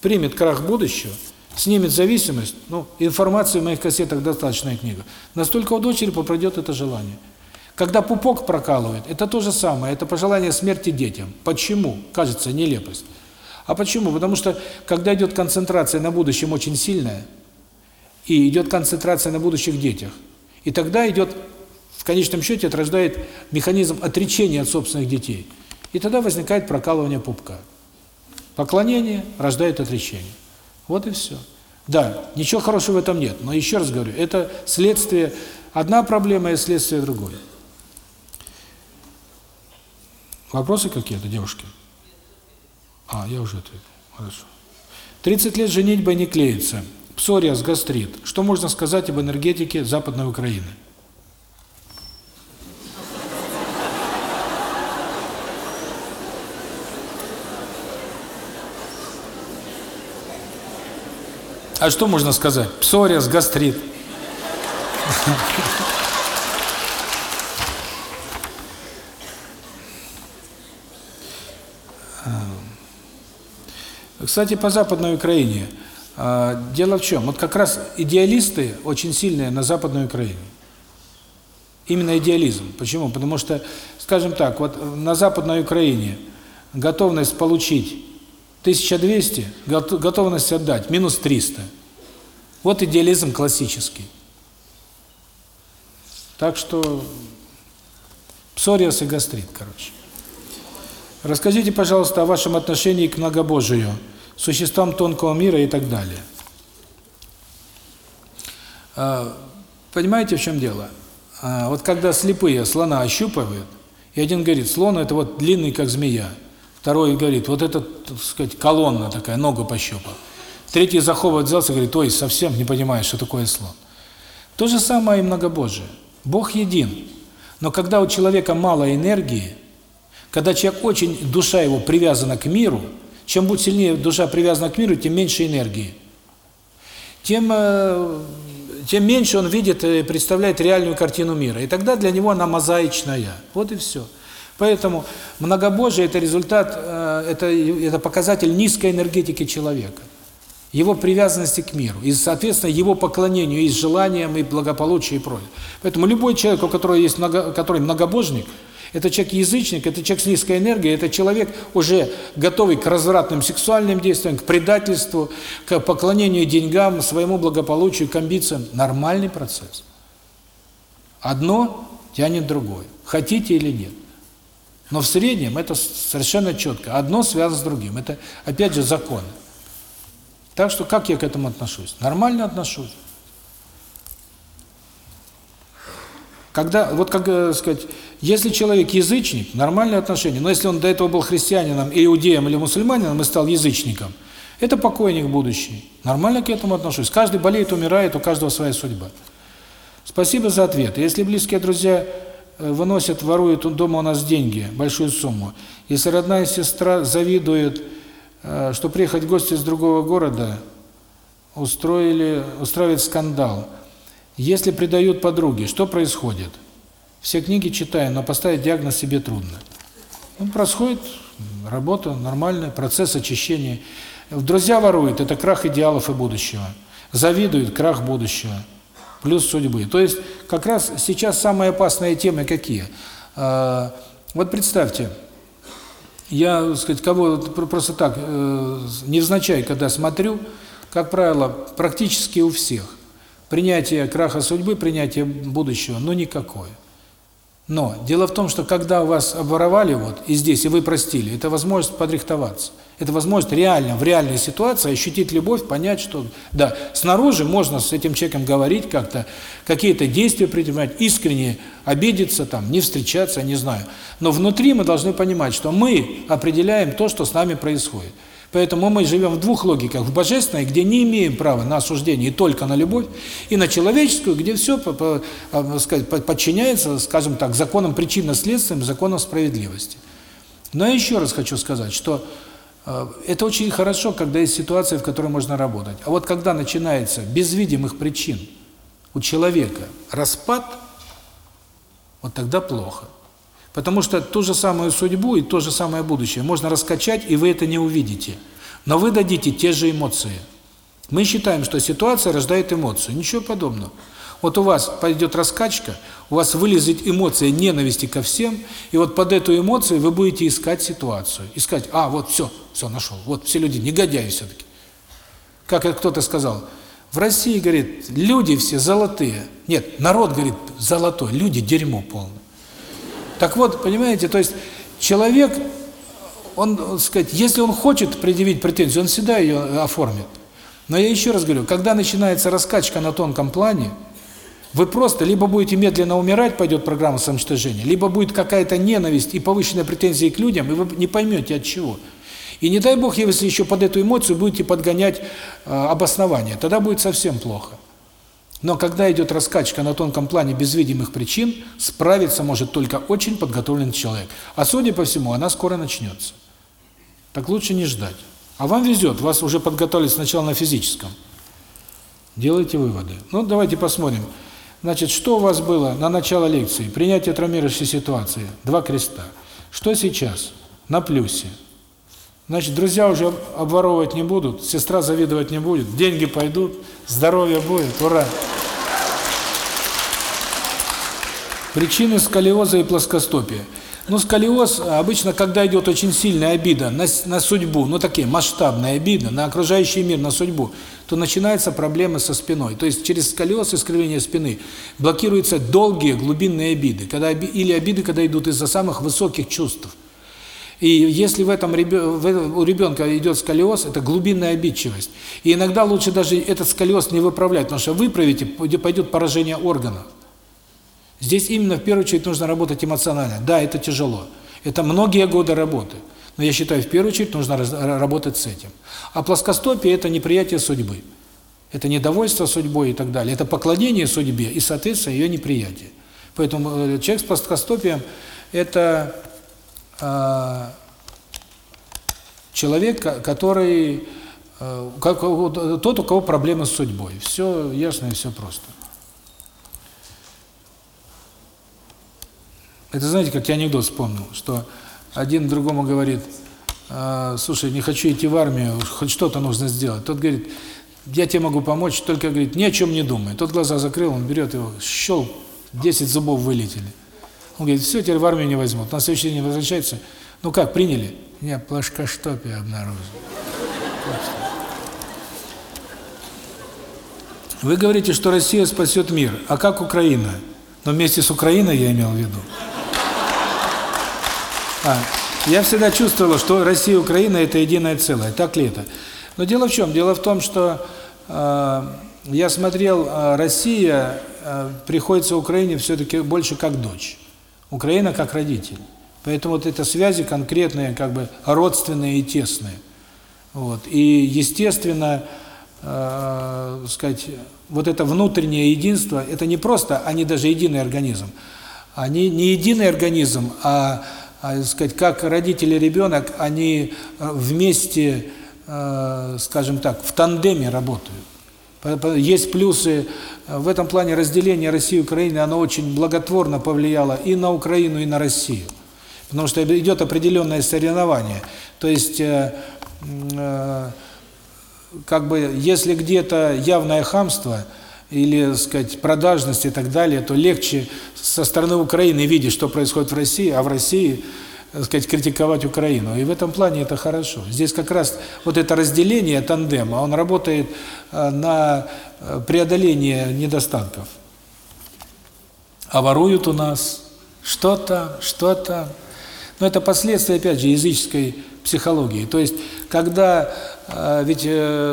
примет крах будущего, снимет зависимость, ну, информации в моих кассетах достаточная книга, настолько у дочери попадет это желание. Когда пупок прокалывает, это то же самое, это пожелание смерти детям. Почему? Кажется, нелепость. А почему? Потому что, когда идет концентрация на будущем очень сильная, и идет концентрация на будущих детях. И тогда идет, в конечном счете, это рождает механизм отречения от собственных детей. И тогда возникает прокалывание пупка. Поклонение рождает отречение. Вот и все. Да, ничего хорошего в этом нет, но еще раз говорю, это следствие, одна проблема и следствие другой. Вопросы какие-то, девушки? А, я уже ответил. Хорошо. 30 лет женитьба не клеится. Псориаз, гастрит. Что можно сказать об энергетике Западной Украины? А что можно сказать? Псориаз, гастрит. Кстати, по Западной Украине. А, дело в чем? Вот как раз идеалисты очень сильные на Западной Украине. Именно идеализм. Почему? Потому что, скажем так, вот на Западной Украине готовность получить 1200, готовность отдать минус 300. Вот идеализм классический. Так что псориаз и гастрит, короче. Расскажите, пожалуйста, о вашем отношении к многобожию, существам тонкого мира и так далее. А, понимаете, в чем дело? А, вот когда слепые слона ощупывают, и один говорит, слон это вот длинный, как змея. Второй говорит, вот это, так сказать, колонна такая, ногу пощупал. Третий за хобот взялся говорит, ой, совсем не понимаешь, что такое слон. То же самое и многобожие. Бог един. Но когда у человека мало энергии, когда человек очень, душа его привязана к миру, чем будет сильнее душа привязана к миру, тем меньше энергии. Тем, э, тем меньше он видит и представляет реальную картину мира. И тогда для него она мозаичная. Вот и все. Поэтому многобожие – это результат, э, это, это показатель низкой энергетики человека его привязанности к миру, и, соответственно, его поклонению и желаниям, и благополучию, и прочее. Поэтому любой человек, у которого есть много, который многобожник, это человек-язычник, это человек с низкой энергией, это человек, уже готовый к развратным сексуальным действиям, к предательству, к поклонению деньгам, своему благополучию, к амбициям. Нормальный процесс. Одно тянет другое. Хотите или нет. Но в среднем это совершенно четко. Одно связано с другим. Это, опять же, законы. Так что как я к этому отношусь? Нормально отношусь. Когда, вот как э, сказать, если человек язычник, нормальное отношение, но если он до этого был христианином, иудеем или мусульманином и стал язычником, это покойник будущий. Нормально к этому отношусь. Каждый болеет, умирает, у каждого своя судьба. Спасибо за ответ. Если близкие друзья выносят, воруют дома у нас деньги, большую сумму, если родная сестра завидует Э, что приехать гости из другого города устроили, устраивает скандал. Если предают подруги, что происходит? Все книги читаю, но поставить диагноз себе трудно. Ну, происходит работа нормальная, процесс очищения. Друзья воруют, это крах идеалов и будущего. Завидуют, крах будущего. Плюс судьбы. То есть, как раз сейчас самые опасные темы какие? Э, вот представьте, я, так сказать, кого просто так, э, невзначай, когда смотрю, как правило, практически у всех. Принятие краха судьбы, принятие будущего, но никакое. Но дело в том, что когда вас обворовали вот и здесь, и вы простили, это возможность подрихтоваться. Это возможность реально, в реальной ситуации ощутить любовь, понять, что да, снаружи можно с этим человеком говорить как-то, какие-то действия предпринимать, искренне обидеться, там, не встречаться, не знаю. Но внутри мы должны понимать, что мы определяем то, что с нами происходит. Поэтому мы живем в двух логиках. В божественной, где не имеем права на осуждение и только на любовь, и на человеческую, где все а, сказать, подчиняется, скажем так, законам причинно-следственным, законам справедливости. Но я еще раз хочу сказать, что э, это очень хорошо, когда есть ситуация, в которой можно работать. А вот когда начинается без видимых причин у человека распад, вот тогда плохо. Потому что ту же самую судьбу и то же самое будущее можно раскачать, и вы это не увидите. Но вы дадите те же эмоции. Мы считаем, что ситуация рождает эмоцию. Ничего подобного. Вот у вас пойдет раскачка, у вас вылезет эмоция ненависти ко всем, и вот под эту эмоцию вы будете искать ситуацию. Искать, а, вот все, все, нашел. Вот все люди негодяи все-таки. Как кто-то сказал, В России, говорит, люди все золотые. Нет, народ, говорит, золотой, люди дерьмо полное. Так вот, понимаете, то есть человек, он, сказать, если он хочет предъявить претензию, он всегда ее оформит. Но я еще раз говорю, когда начинается раскачка на тонком плане, вы просто либо будете медленно умирать, пойдет программа самоуничтожения, либо будет какая-то ненависть и повышенная претензия к людям, и вы не поймете от чего. И не дай бог, если еще под эту эмоцию будете подгонять э, обоснование, тогда будет совсем плохо. Но когда идет раскачка на тонком плане без видимых причин, справиться может только очень подготовленный человек. А судя по всему, она скоро начнется. Так лучше не ждать. А вам везет, вас уже подготовили сначала на физическом. Делайте выводы. Ну, давайте посмотрим. Значит, что у вас было на начало лекции? Принятие травмирующей ситуации. Два креста. Что сейчас? На плюсе. Значит, друзья уже обворовывать не будут, сестра завидовать не будет, деньги пойдут, здоровье будет, ура! Причины сколиоза и плоскостопия. Ну, сколиоз обычно, когда идет очень сильная обида на, на судьбу, ну, такие масштабные обиды, на окружающий мир, на судьбу, то начинаются проблемы со спиной. То есть через сколиоз, искривление спины, блокируются долгие глубинные обиды, когда или обиды, когда идут из-за самых высоких чувств. И если в этом у ребенка идет сколиоз, это глубинная обидчивость. И иногда лучше даже этот сколиоз не выправлять, потому что выправите, пойдет поражение органов. Здесь именно в первую очередь нужно работать эмоционально. Да, это тяжело. Это многие годы работы. Но я считаю, в первую очередь нужно работать с этим. А плоскостопие – это неприятие судьбы. Это недовольство судьбой и так далее. Это поклонение судьбе и, соответственно, ее неприятие. Поэтому э, человек с плоскостопием – это э, человек, который, э, как, тот, у кого проблемы с судьбой. Все ясно и все просто. Это знаете, как я анекдот вспомнил, что один другому говорит, «А, слушай, не хочу идти в армию, хоть что-то нужно сделать. Тот говорит, я тебе могу помочь, только, говорит, ни о чем не думай. Тот глаза закрыл, он берет его, щел, 10 зубов вылетели. Он говорит, все, теперь в армию не возьмут. На следующий день возвращается, ну как, приняли? Я плашкоштопие обнаружил. Вы говорите, что Россия спасет мир. А как Украина? Но вместе с Украиной я имел в виду. А, я всегда чувствовала, что Россия и Украина – это единое целое. Так ли это? Но дело в чем? Дело в том, что э, я смотрел, э, Россия э, приходится Украине все-таки больше как дочь. Украина как родитель. Поэтому вот это связи конкретные, как бы родственные и тесные. Вот. И, естественно, э, сказать, вот это внутреннее единство, это не просто, они даже единый организм. Они не единый организм, а а, сказать, как родители ребенок, они э, вместе, э, скажем так, в тандеме работают. Есть плюсы. В этом плане разделение России и Украины, оно очень благотворно повлияло и на Украину, и на Россию. Потому что идет определенное соревнование. То есть, э, как бы, если где-то явное хамство – или, сказать, продажность и так далее, то легче со стороны Украины видеть, что происходит в России, а в России, так сказать, критиковать Украину. И в этом плане это хорошо. Здесь как раз вот это разделение тандема, он работает э, на э, преодоление недостатков. А воруют у нас что-то, что-то. Но это последствия, опять же, языческой психологии. То есть, когда э, ведь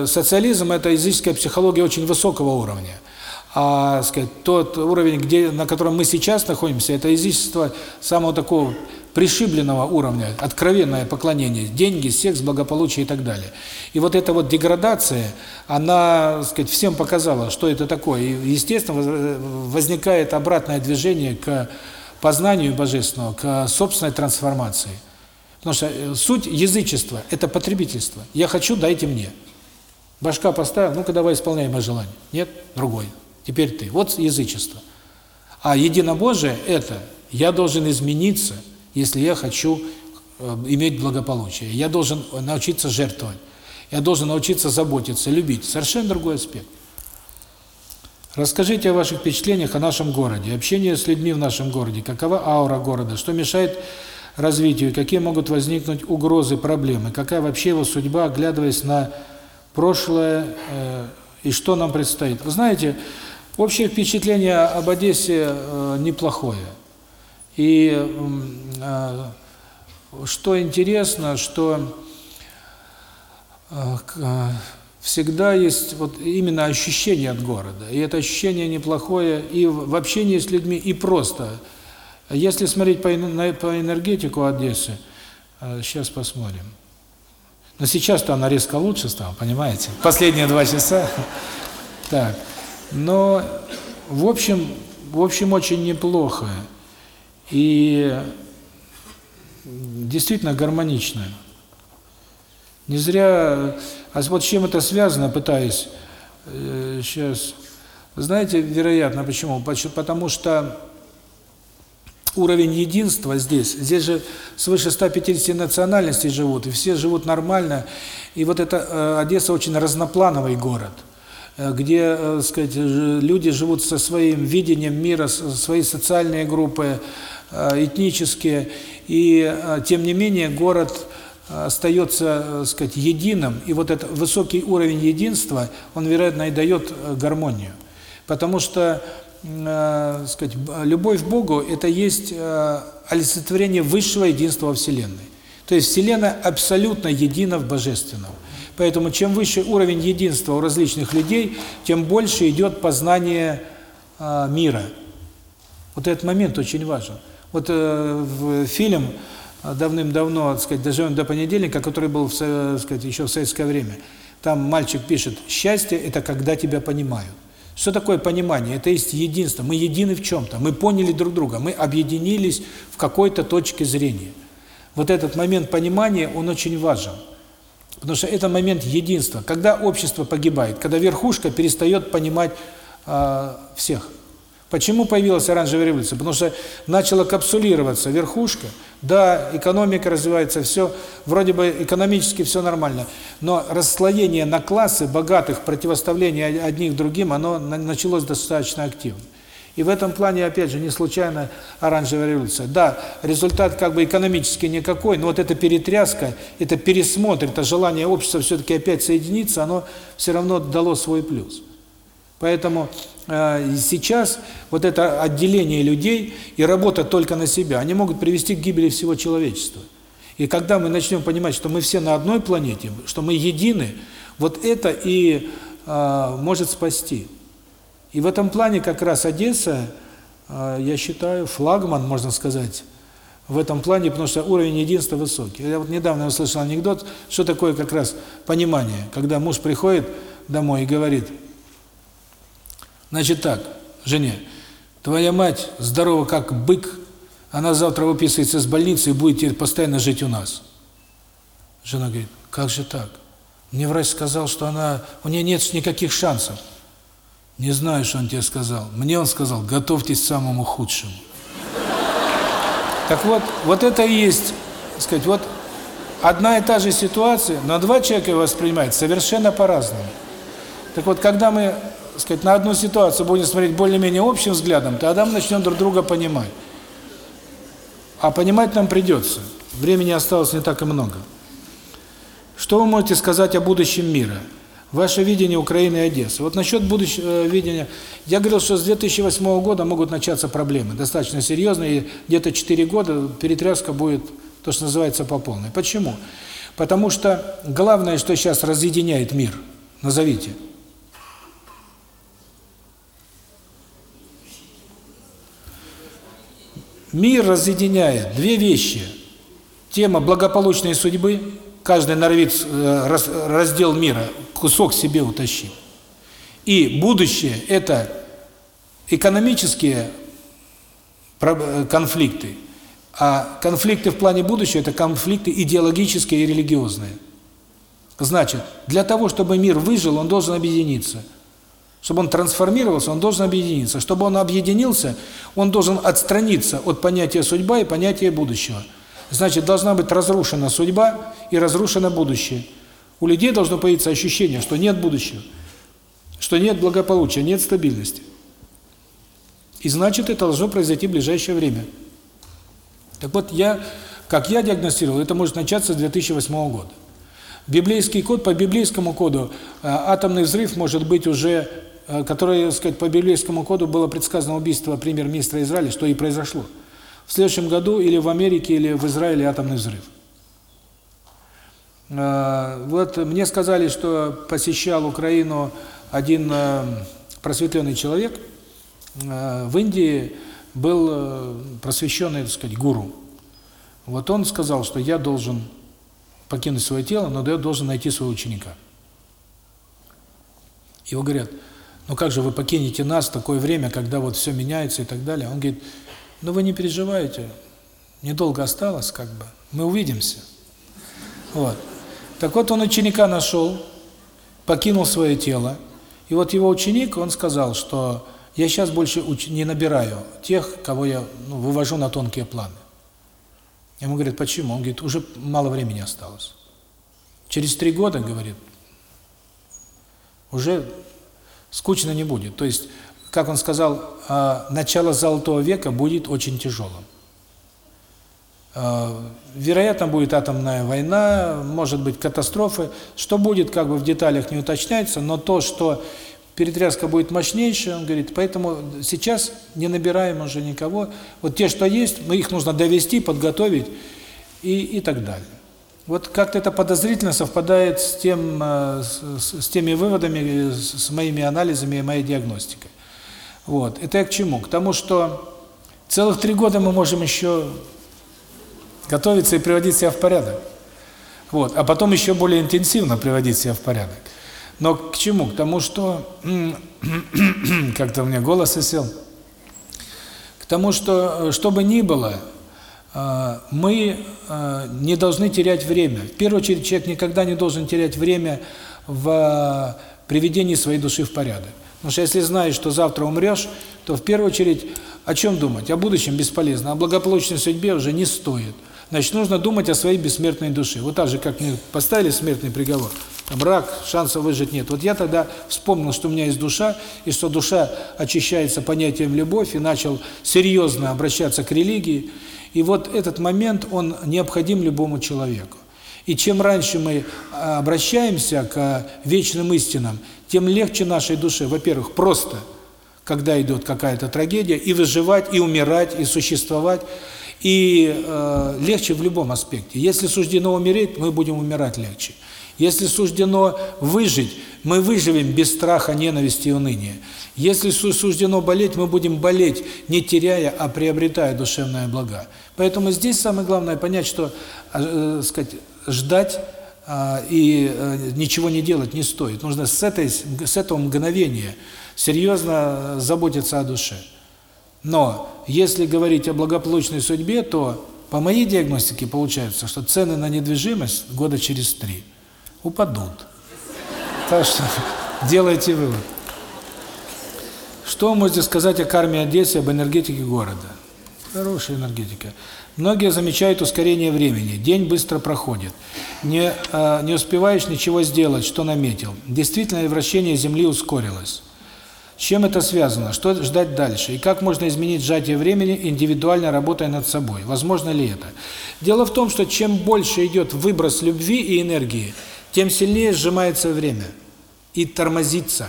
социализм – это языческая психология очень высокого уровня а сказать, тот уровень, где, на котором мы сейчас находимся, это язычество самого такого пришибленного уровня, откровенное поклонение, деньги, секс, благополучие и так далее. И вот эта вот деградация, она, сказать, всем показала, что это такое. И, естественно, возникает обратное движение к познанию Божественного, к собственной трансформации. Потому что э, суть язычества – это потребительство. Я хочу, дайте мне. Башка поставил, ну-ка давай исполняй мое желание. Нет, другой. Теперь ты. Вот язычество. А единобожие – это я должен измениться, если я хочу э, иметь благополучие. Я должен научиться жертвовать. Я должен научиться заботиться, любить. Совершенно другой аспект. Расскажите о ваших впечатлениях о нашем городе, общение с людьми в нашем городе, какова аура города, что мешает развитию, какие могут возникнуть угрозы, проблемы, какая вообще его судьба, оглядываясь на прошлое, э, и что нам предстоит. Вы знаете, общее впечатление об Одессе э, неплохое. И э, что интересно, что э, э, всегда есть вот именно ощущение от города. И это ощущение неплохое и в общении с людьми, и просто. Если смотреть по энергетику Одессы, сейчас посмотрим. Но сейчас-то она резко лучше стала, понимаете? Последние два часа. Так. Но, в общем, в общем, очень неплохо. И действительно гармонично. Не зря... А вот с чем это связано, пытаюсь э, сейчас... Знаете, вероятно, почему? Потому что уровень единства здесь. Здесь же свыше 150 национальностей живут, и все живут нормально. И вот это э, Одесса очень разноплановый город, э, где, э, сказать, люди живут со своим видением мира, свои социальные группы, этнические, и тем не менее город остается, сказать, единым, и вот этот высокий уровень единства, он, вероятно, и дает гармонию. Потому что э, сказать, любовь к Богу – это есть э, олицетворение высшего единства во Вселенной. То есть Вселенная абсолютно едина в Божественном. Поэтому чем выше уровень единства у различных людей, тем больше идет познание э, мира. Вот этот момент очень важен. Вот э, фильм э, давным-давно, сказать, «Доживем до понедельника», который был, в, сказать, еще в советское время, там мальчик пишет «Счастье – это когда тебя понимают». Что такое понимание? Это есть единство. Мы едины в чем-то. Мы поняли друг друга. Мы объединились в какой-то точке зрения. Вот этот момент понимания, он очень важен. Потому что это момент единства. Когда общество погибает, когда верхушка перестает понимать э, всех. Почему появилась оранжевая революция? Потому что начала капсулироваться верхушка. Да, экономика развивается, все, вроде бы экономически все нормально. Но расслоение на классы богатых, противоставление одних другим, оно началось достаточно активно. И в этом плане, опять же, не случайно оранжевая революция. Да, результат как бы экономически никакой, но вот эта перетряска, это пересмотр, это желание общества все-таки опять соединиться, оно все равно дало свой плюс. Поэтому э, сейчас вот это отделение людей и работа только на себя, они могут привести к гибели всего человечества. И когда мы начнем понимать, что мы все на одной планете, что мы едины, вот это и э, может спасти. И в этом плане как раз Одесса, э, я считаю, флагман, можно сказать, в этом плане, потому что уровень единства высокий. Я вот недавно услышал анекдот, что такое как раз понимание, когда муж приходит домой и говорит – Значит так, жене, твоя мать здорова как бык, она завтра выписывается из больницы и будет постоянно жить у нас. Жена говорит, как же так? Мне врач сказал, что она, у нее нет никаких шансов. Не знаю, что он тебе сказал. Мне он сказал, готовьтесь к самому худшему. Так вот, вот это и есть, сказать, вот одна и та же ситуация, но два человека воспринимают совершенно по-разному. Так вот, когда мы сказать, на одну ситуацию будем смотреть более-менее общим взглядом, тогда мы начнем друг друга понимать. А понимать нам придется. Времени осталось не так и много. Что вы можете сказать о будущем мира? Ваше видение Украины и Одессы. Вот насчет будущего э, видения, я говорил, что с 2008 года могут начаться проблемы, достаточно серьезные, где-то 4 года перетряска будет, то, что называется, по полной. Почему? Потому что главное, что сейчас разъединяет мир, назовите – Мир разъединяет две вещи. Тема благополучной судьбы, каждый норовит э, раздел мира, кусок себе утащить. И будущее – это экономические э, конфликты, а конфликты в плане будущего – это конфликты идеологические и религиозные. Значит, для того, чтобы мир выжил, он должен объединиться – чтобы он трансформировался, он должен объединиться. Чтобы он объединился, он должен отстраниться от понятия судьба и понятия будущего. Значит, должна быть разрушена судьба и разрушено будущее. У людей должно появиться ощущение, что нет будущего, что нет благополучия, нет стабильности. И значит, это должно произойти в ближайшее время. Так вот, я, как я диагностировал, это может начаться с 2008 года. Библейский код, по библейскому коду, э, атомный взрыв может быть уже, э, который, так сказать, по библейскому коду было предсказано убийство премьер-министра Израиля, что и произошло. В следующем году или в Америке, или в Израиле атомный взрыв. Э, вот мне сказали, что посещал Украину один просветленный человек. В Индии был просвещенный, так сказать, гуру. Вот он сказал, что я должен покинуть свое тело, но я должен найти своего ученика. Его говорят, ну как же вы покинете нас в такое время, когда вот все меняется и так далее. Он говорит, ну вы не переживайте, недолго осталось, как бы, мы увидимся. Вот. Так вот он ученика нашел, покинул свое тело, и вот его ученик, он сказал, что я сейчас больше не набираю тех, кого я ну, вывожу на тонкие планы. Ему говорят, почему? Он говорит, уже мало времени осталось. Через три года, говорит, уже скучно не будет. То есть, как он сказал, а, начало Золотого века будет очень тяжелым. А, вероятно, будет атомная война, может быть катастрофы. Что будет, как бы в деталях не уточняется, но то, что перетряска будет мощнейшая, он говорит, поэтому сейчас не набираем уже никого. Вот те, что есть, мы их нужно довести, подготовить и, и так далее. Вот как-то это подозрительно совпадает с тем, э, с, с теми выводами, с моими анализами и моей диагностикой. Вот. Это я к чему? К тому, что целых три года мы можем еще готовиться и приводить себя в порядок. Вот. А потом еще более интенсивно приводить себя в порядок. Но к чему? К тому, что как-то у меня голос осел. К тому, что что бы ни было, мы а, не должны терять время. В первую очередь, человек никогда не должен терять время в приведении своей души в порядок. Потому что если знаешь, что завтра умрешь, то в первую очередь о чем думать? О будущем бесполезно, о благополучной судьбе уже не стоит. Значит, нужно думать о своей бессмертной душе. Вот так же, как мне поставили смертный приговор – там рак, шансов выжить нет. Вот я тогда вспомнил, что у меня есть душа, и что душа очищается понятием любовь, и начал серьезно обращаться к религии. И вот этот момент, он необходим любому человеку. И чем раньше мы а, обращаемся к вечным истинам, тем легче нашей душе, во-первых, просто, когда идет какая-то трагедия, и выживать, и умирать, и существовать, и э, легче в любом аспекте. Если суждено умереть, мы будем умирать легче. Если суждено выжить, мы выживем без страха, ненависти и уныния. Если суждено болеть, мы будем болеть, не теряя, а приобретая душевное благо. Поэтому здесь самое главное понять, что, э, сказать, ждать э, и э, ничего не делать не стоит. Нужно с этой с этого мгновения серьезно заботиться о душе. Но если говорить о благополучной судьбе, то по моей диагностике получается, что цены на недвижимость года через три – упадут. Так что делайте вывод. Что можете сказать о карме Одессы, об энергетике города? Хорошая энергетика. Многие замечают ускорение времени. День быстро проходит. Не, э, не успеваешь ничего сделать, что наметил. Действительно, вращение Земли ускорилось. С чем это связано? Что ждать дальше? И как можно изменить сжатие времени, индивидуально работая над собой? Возможно ли это? Дело в том, что чем больше идет выброс любви и энергии, тем сильнее сжимается время и тормозится.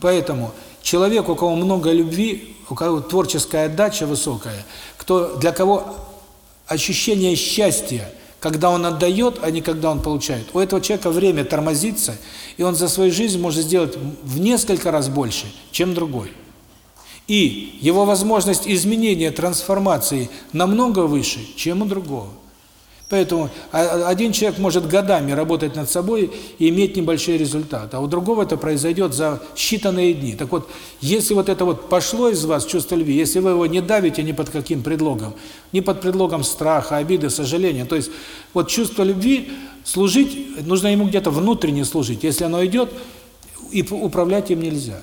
Поэтому человек, у кого много любви, у кого творческая отдача высокая, кто для кого ощущение счастья, когда он отдает, а не когда он получает, у этого человека время тормозится, и он за свою жизнь может сделать в несколько раз больше, чем другой. И его возможность изменения, трансформации намного выше, чем у другого. Поэтому один человек может годами работать над собой и иметь небольшие результаты, а у другого это произойдет за считанные дни. Так вот, если вот это вот пошло из вас, чувство любви, если вы его не давите ни под каким предлогом, ни под предлогом страха, обиды, сожаления, то есть вот чувство любви, служить, нужно ему где-то внутренне служить. Если оно идет, и управлять им нельзя.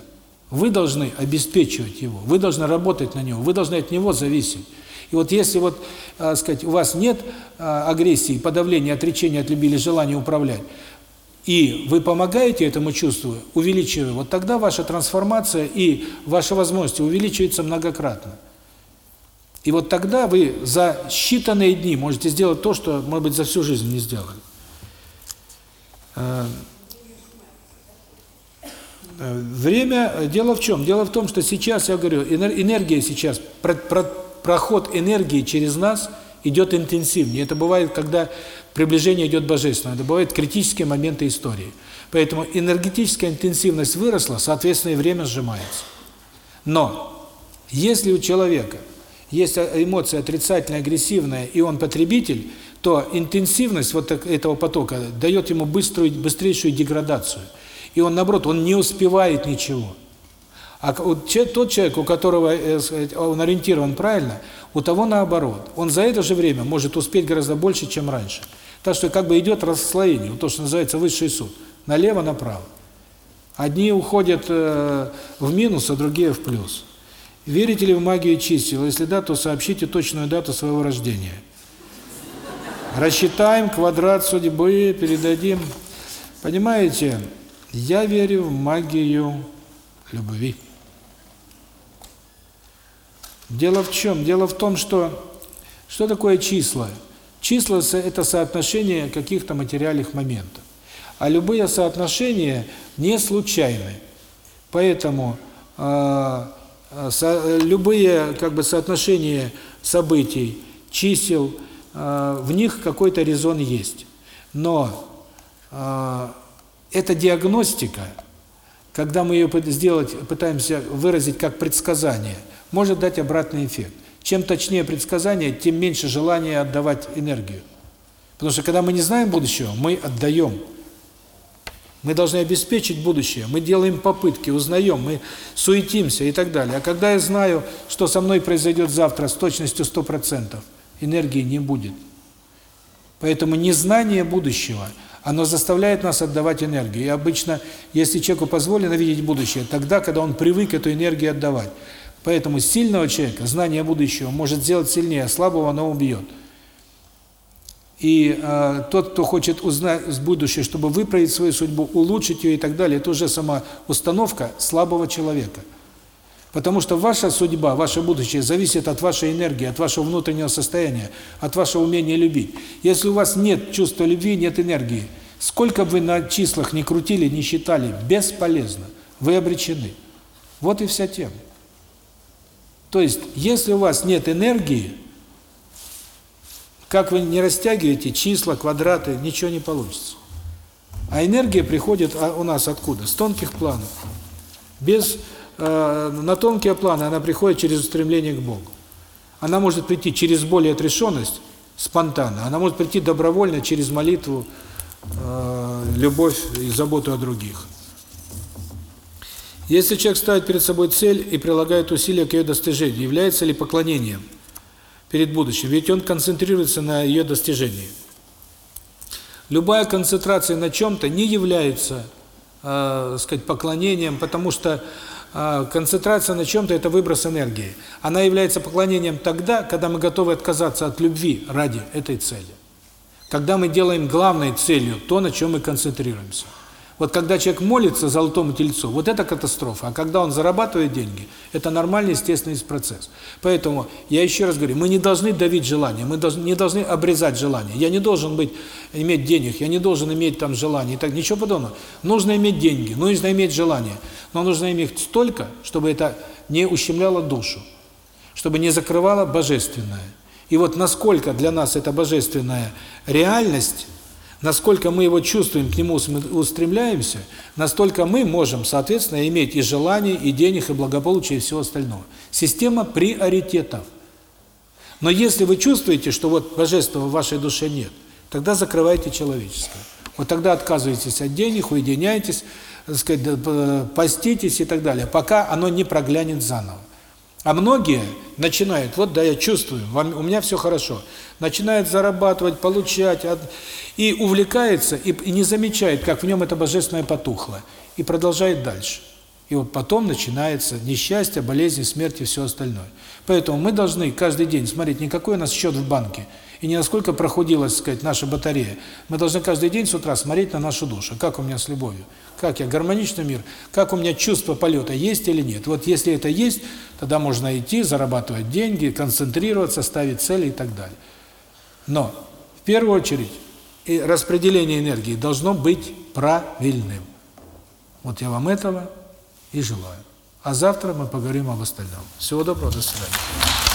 Вы должны обеспечивать его, вы должны работать на него, вы должны от него зависеть. И вот если вот, э, сказать, у вас нет э, агрессии, подавления, отречения от любви или желания управлять, и вы помогаете этому чувству, увеличивая, вот тогда ваша трансформация и ваши возможности увеличиваются многократно. И вот тогда вы за считанные дни можете сделать то, что, может быть, за всю жизнь не сделали. Э, э, время, дело в чем? Дело в том, что сейчас, я говорю, энергия сейчас, проход энергии через нас идет интенсивнее. Это бывает, когда приближение идет божественное, это бывают критические моменты истории. Поэтому энергетическая интенсивность выросла, соответственно, и время сжимается. Но, если у человека есть эмоция отрицательная, агрессивная, и он потребитель, то интенсивность вот этого потока дает ему быструю, быстрейшую деградацию. И он, наоборот, он не успевает ничего. А тот человек, у которого э, он ориентирован правильно, у того наоборот. Он за это же время может успеть гораздо больше, чем раньше. Так что как бы идет расслоение, то, что называется высший суд, налево-направо. Одни уходят э, в минус, а другие в плюс. Верите ли в магию чисел? Если да, то сообщите точную дату своего рождения. Рассчитаем квадрат судьбы, передадим. Понимаете, я верю в магию любви. Дело в чем? Дело в том, что что такое числа? Числа – это соотношение каких-то материальных моментов. А любые соотношения не случайны. Поэтому э, со, любые как бы соотношения событий, чисел, э, в них какой-то резон есть. Но э, эта диагностика, когда мы ее сделать, пытаемся выразить как предсказание, может дать обратный эффект. Чем точнее предсказание, тем меньше желания отдавать энергию. Потому что когда мы не знаем будущего, мы отдаем. Мы должны обеспечить будущее. Мы делаем попытки, узнаем, мы суетимся и так далее. А когда я знаю, что со мной произойдет завтра с точностью 100%, энергии не будет. Поэтому незнание будущего, оно заставляет нас отдавать энергию. И обычно, если человеку позволено видеть будущее, тогда, когда он привык эту энергию отдавать. Поэтому сильного человека знание будущего может сделать сильнее, а слабого оно убьет. И э, тот, кто хочет узнать с будущего, чтобы выправить свою судьбу, улучшить ее и так далее, это уже сама установка слабого человека. Потому что ваша судьба, ваше будущее зависит от вашей энергии, от вашего внутреннего состояния, от вашего умения любить. Если у вас нет чувства любви, нет энергии, сколько бы вы на числах не крутили, не считали, бесполезно. Вы обречены. Вот и вся тема. То есть, если у вас нет энергии, как вы не растягиваете числа, квадраты, ничего не получится. А энергия приходит а, у нас откуда? С тонких планов. Без э, на тонкие планы она приходит через устремление к Богу. Она может прийти через боль и отрешенность, спонтанно. Она может прийти добровольно через молитву, э, любовь и заботу о других. Если человек ставит перед собой цель и прилагает усилия к ее достижению, является ли поклонением – перед будущим, ведь он концентрируется на ее достижении. Любая концентрация на чем-то не является, э, сказать, поклонением, потому что э, концентрация на чем-то – это выброс энергии. Она является поклонением тогда, когда мы готовы отказаться от любви ради этой цели. Когда мы делаем главной целью то, на чем мы концентрируемся. Вот когда человек молится золотому тельцу, вот это катастрофа. А когда он зарабатывает деньги, это нормальный, естественный процесс. Поэтому я еще раз говорю, мы не должны давить желание, мы не должны обрезать желание. Я не должен быть иметь денег, я не должен иметь там желание, так ничего подобного. Нужно иметь деньги, нужно иметь желание, но нужно иметь столько, чтобы это не ущемляло душу, чтобы не закрывало божественное. И вот насколько для нас эта божественная реальность Насколько мы его чувствуем, к нему устремляемся, настолько мы можем, соответственно, иметь и желание, и денег, и благополучие, и все остальное. Система приоритетов. Но если вы чувствуете, что вот божества в вашей душе нет, тогда закрывайте человеческое. Вот тогда отказывайтесь от денег, уединяйтесь, так сказать, поститесь и так далее, пока оно не проглянет заново. А многие начинают, вот да, я чувствую, у меня все хорошо, начинают зарабатывать, получать, и увлекается, и, и не замечает, как в нем это божественное потухло, и продолжает дальше. И вот потом начинается несчастье, болезнь, смерть и все остальное. Поэтому мы должны каждый день смотреть, не какой у нас счет в банке, и не насколько прохудилась, сказать, наша батарея. Мы должны каждый день с утра смотреть на нашу душу. Как у меня с любовью? Как я? Гармоничный мир? Как у меня чувство полета есть или нет? Вот если это есть, тогда можно идти, зарабатывать деньги, концентрироваться, ставить цели и так далее. Но, в первую очередь, распределение энергии должно быть правильным. Вот я вам этого и желаю. А завтра мы поговорим об остальном. Всего доброго, до свидания.